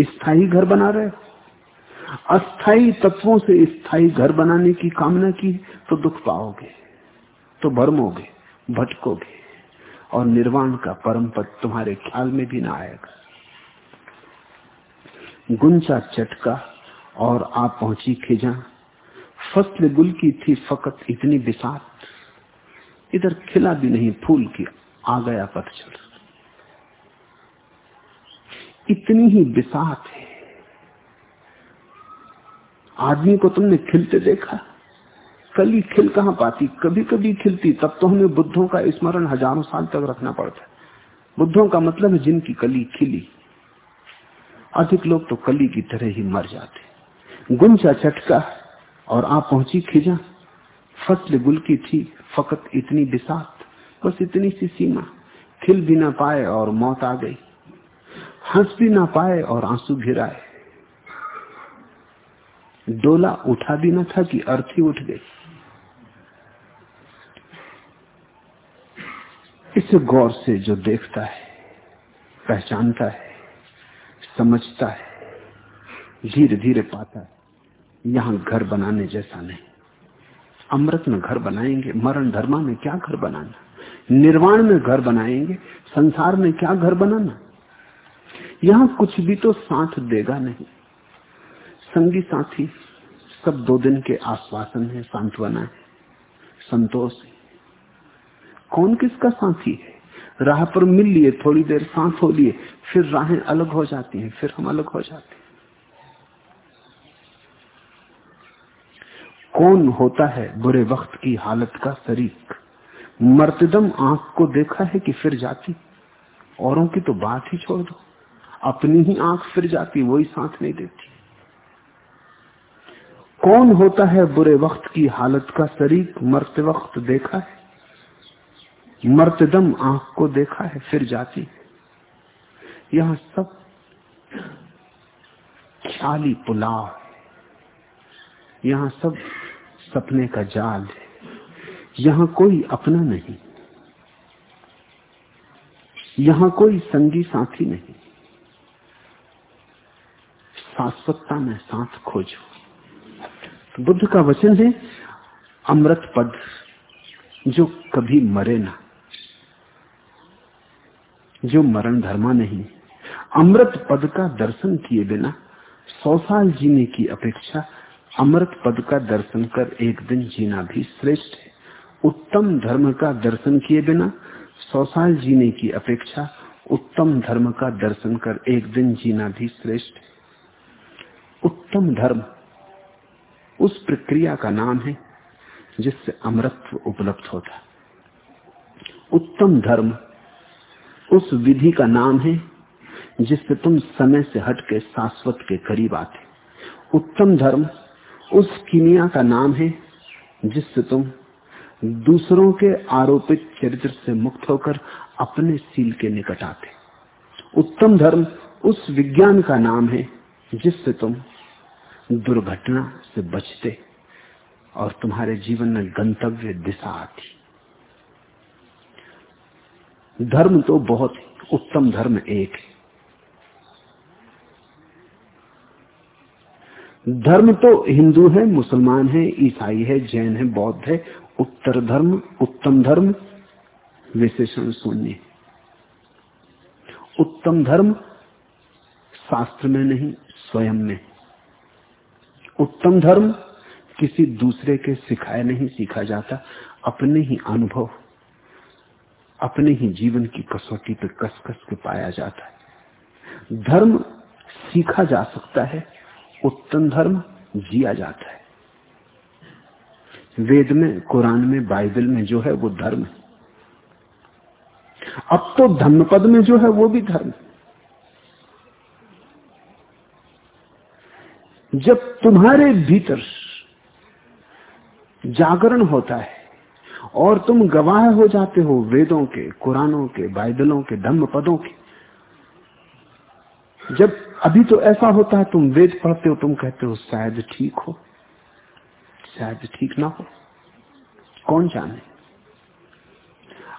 स्थायी घर बना रहे। अस्थाई तत्वों से स्थायी घर बनाने की कामना की तो दुख पाओगे तो भरमोगे, भटकोगे, और निर्वाण का परम पद तुम्हारे ख्याल में भी ना आएगा। गुंचा चटका और आप पहुँची खिजा। फ़सल गुल की थी, फकत इतनी बिसात। इधर खिला भी नहीं, फूल की आ गया पतझड़। इतनी ही बिसात है। आदमी को तुमने खिलते देखा? कली खिल कहाँ पाती? कभी कभी खिलती, तब तो हमें बुद्धों का स्मरण हज़ारों साल तक रखना पड़ता है। बुद्धों का मतलब है जिनकी कली खिली। अधिक लोग तो कली की तरह ही मर जाते। गुंजा चटका और आप पहुँची खिजा। फ़सल गुल की थी, फकत इतनी बिसात, बस इतनी सी सीमा। खिल भी ना पाए और मौत आ गई। हंस भी ना पाए और आँसू गिराए डोला उठा भी ना था कि अर्थी उठ गई। इस गौर से जो देखता है, पहचानता है, समझता है धीरे धीरे पाता है। यहाँ घर बनाने जैसा नहीं। अमृत में घर बनाएँगे, मरण धर्मा में क्या घर बनाना? निर्वाण में घर बनाएँगे, संसार में क्या घर बनाना? यहाँ कुछ भी तो साथ देगा नहीं। संगी साथी, सब दो दिन के आश्वासन है, सांत्वना है, संतोष है। कौन किसका साथी है? राह पर मिल लिए, थोड़ी देर सांस हो लिए, फिर राहें अलग हो जाती हैं, फिर हम अलग हो जाते हैं। कौन होता है बुरे वक्त की हालत का शरीक। मर्तदम आँख को देखा है कि फिर जाती। औरों की तो बात ही छोड़ दो। अपनी ही आँख फिर जाती, वही साथ नहीं देती। कौन होता है बुरे वक्त की हालत का शरीक? मरते वक्त देखा है। मर्तदम आँख को देखा है, फिर जाती। यहाँ सब ख्याली पुलाव यहाँ सब सपने का जाल है। यहाँ कोई अपना नहीं। यहाँ कोई संगी साथी नहीं। शाश्वतता में साथ खोजो। तो बुद्ध का वचन है, अमृत पद जो कभी मरे ना। जो मरण धर्मा नहीं। अमृत पद का दर्शन किए बिना सौ साल जीने की अपेक्षा अमृत पद का दर्शन कर एक दिन जीना भी श्रेष्ठ है। उत्तम धर्म का दर्शन किए बिना सौ साल जीने की अपेक्षा उत्तम धर्म का दर्शन कर एक दिन जीना भी श्रेष्ठ है। उत्तम धर्म उस प्रक्रिया का नाम है जिससे अमृत उपलब्ध होता उत्तम धर्म उस विधि का नाम है जिससे तुम समय से हटके शाश्वत के करीब आते। उत्तम धर्म उस किमिया का नाम है, जिससे तुम दूसरों के आरोपित चरित्र से मुक्त होकर अपने सील के निकट आते। उत्तम धर्म उस विज्ञान का नाम है, जिससे तुम दुर्घटना से बचते और तुम्हारे जीवन में गंतव्य दिशा आती। धर्म तो बहुत उत्तम धर्म एक है। धर्म तो हिंदू है, मुसलमान है, ईसाई है, जैन है, बौद्ध है, उत्तर धर्म, उत्तम धर्म, विशेषण शून्य। उत्तम धर्म शास्त्र में नहीं, स्वयं में। उत्तम धर्म किसी दूसरे के सिखाए नहीं, सीखा जाता, अपने ही अनुभव, अपने ही जीवन की कसौटी पर कस कस के पाया जाता है। धर्म सीखा जा सकता है उत्तम धर्म जिया जाता है। वेद में, कुरान में, बाइबल में जो है वो धर्म है। अब तो धर्मपद में जो है वो भी धर्म जब तुम्हारे भीतर जागरण होता है और तुम गवाह हो जाते हो वेदों के, कुरानों के, बाइबलों के धर्म पदों के, जब अभी तो ऐसा होता है, तुम वेद पढ़ते हो, तुम कहते हो, शायद ठीक हो। शायद ठीक ना हो। कौन जाने?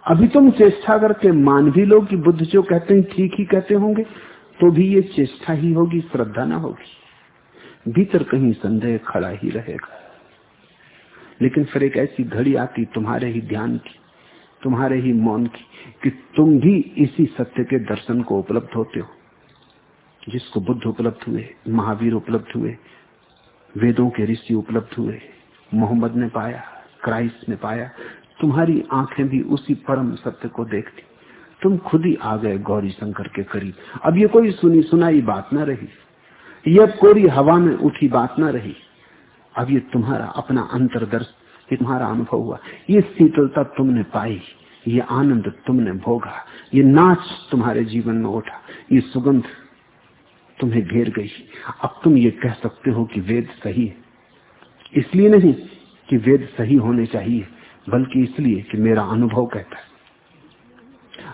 अभी तुम चेष्टा करके मान भी लो कि बुद्ध जो कहते हैं, ठीक ही कहते होंगे तो भी ये चेष्टा ही होगी, श्रद्धा ना होगी। भीतर कहीं संदेह खड़ा ही रहेगा। लेकिन फिर एक ऐसी घड़ी आती, तुम्हारे ही ध्यान की, तुम्हारे ही मौन की, कि तुम भी इसी सत्य के दर्शन को उपलब्ध होते हो। जिसको बुद्ध उपलब्ध हुए, महावीर उपलब्ध हुए, वेदों के ऋषि उपलब्ध हुए, मोहम्मद ने पाया, क्राइस्ट ने पाया, तुम्हारी आँखें भी उसी परम सत्य को देखती। तुम खुद ही आ गए गौरी शंकर के करीब। अब ये कोई सुनी सुनाई बात ना रही। यह कोरी हवा में उठी बात ना रही। अब ये तुम्हारा अपना अंतरदर्श, ये तुम्हारा अनुभव हुआ। ये शीतलता तुमने पाई, ये आनंद तुमने भोगा, ये नाच तुम्हारे जीवन में उठा, ये सुगंध तुम्हें घेर गई। अब तुम ये कह सकते हो कि वेद सही है। इसलिए नहीं कि वेद सही होने चाहिए, बल्कि इसलिए कि मेरा अनुभव कहता है।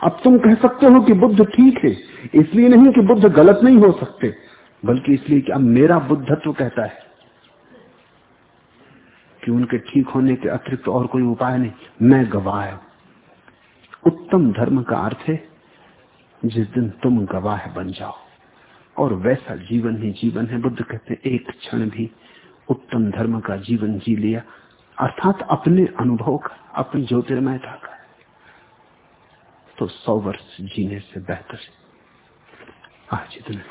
अब तुम कह सकते हो कि बुद्ध ठीक है, इसलिए नहीं कि बुद्ध गलत नहीं हो सकते, बल्कि इसलिए कि अब मेरा बुद्धत्व कहता है कि उनके ठीक होने के अतिरिक्त और कोई उपाय नहीं। मैं गवाह उत्तम धर्म का अर्थ है, जिस दिन तुम गवाह बन जाओ। और वैसा जीवन ही जीवन है। बुद्ध कहते एक क्षण भी उत्तम धर्म का जीवन जी लिया। अर्थात अपने अनुभव का, अपनी ज्योतिर्मयता का। तो सौ वर्ष जीने से बेहतर आज इतना।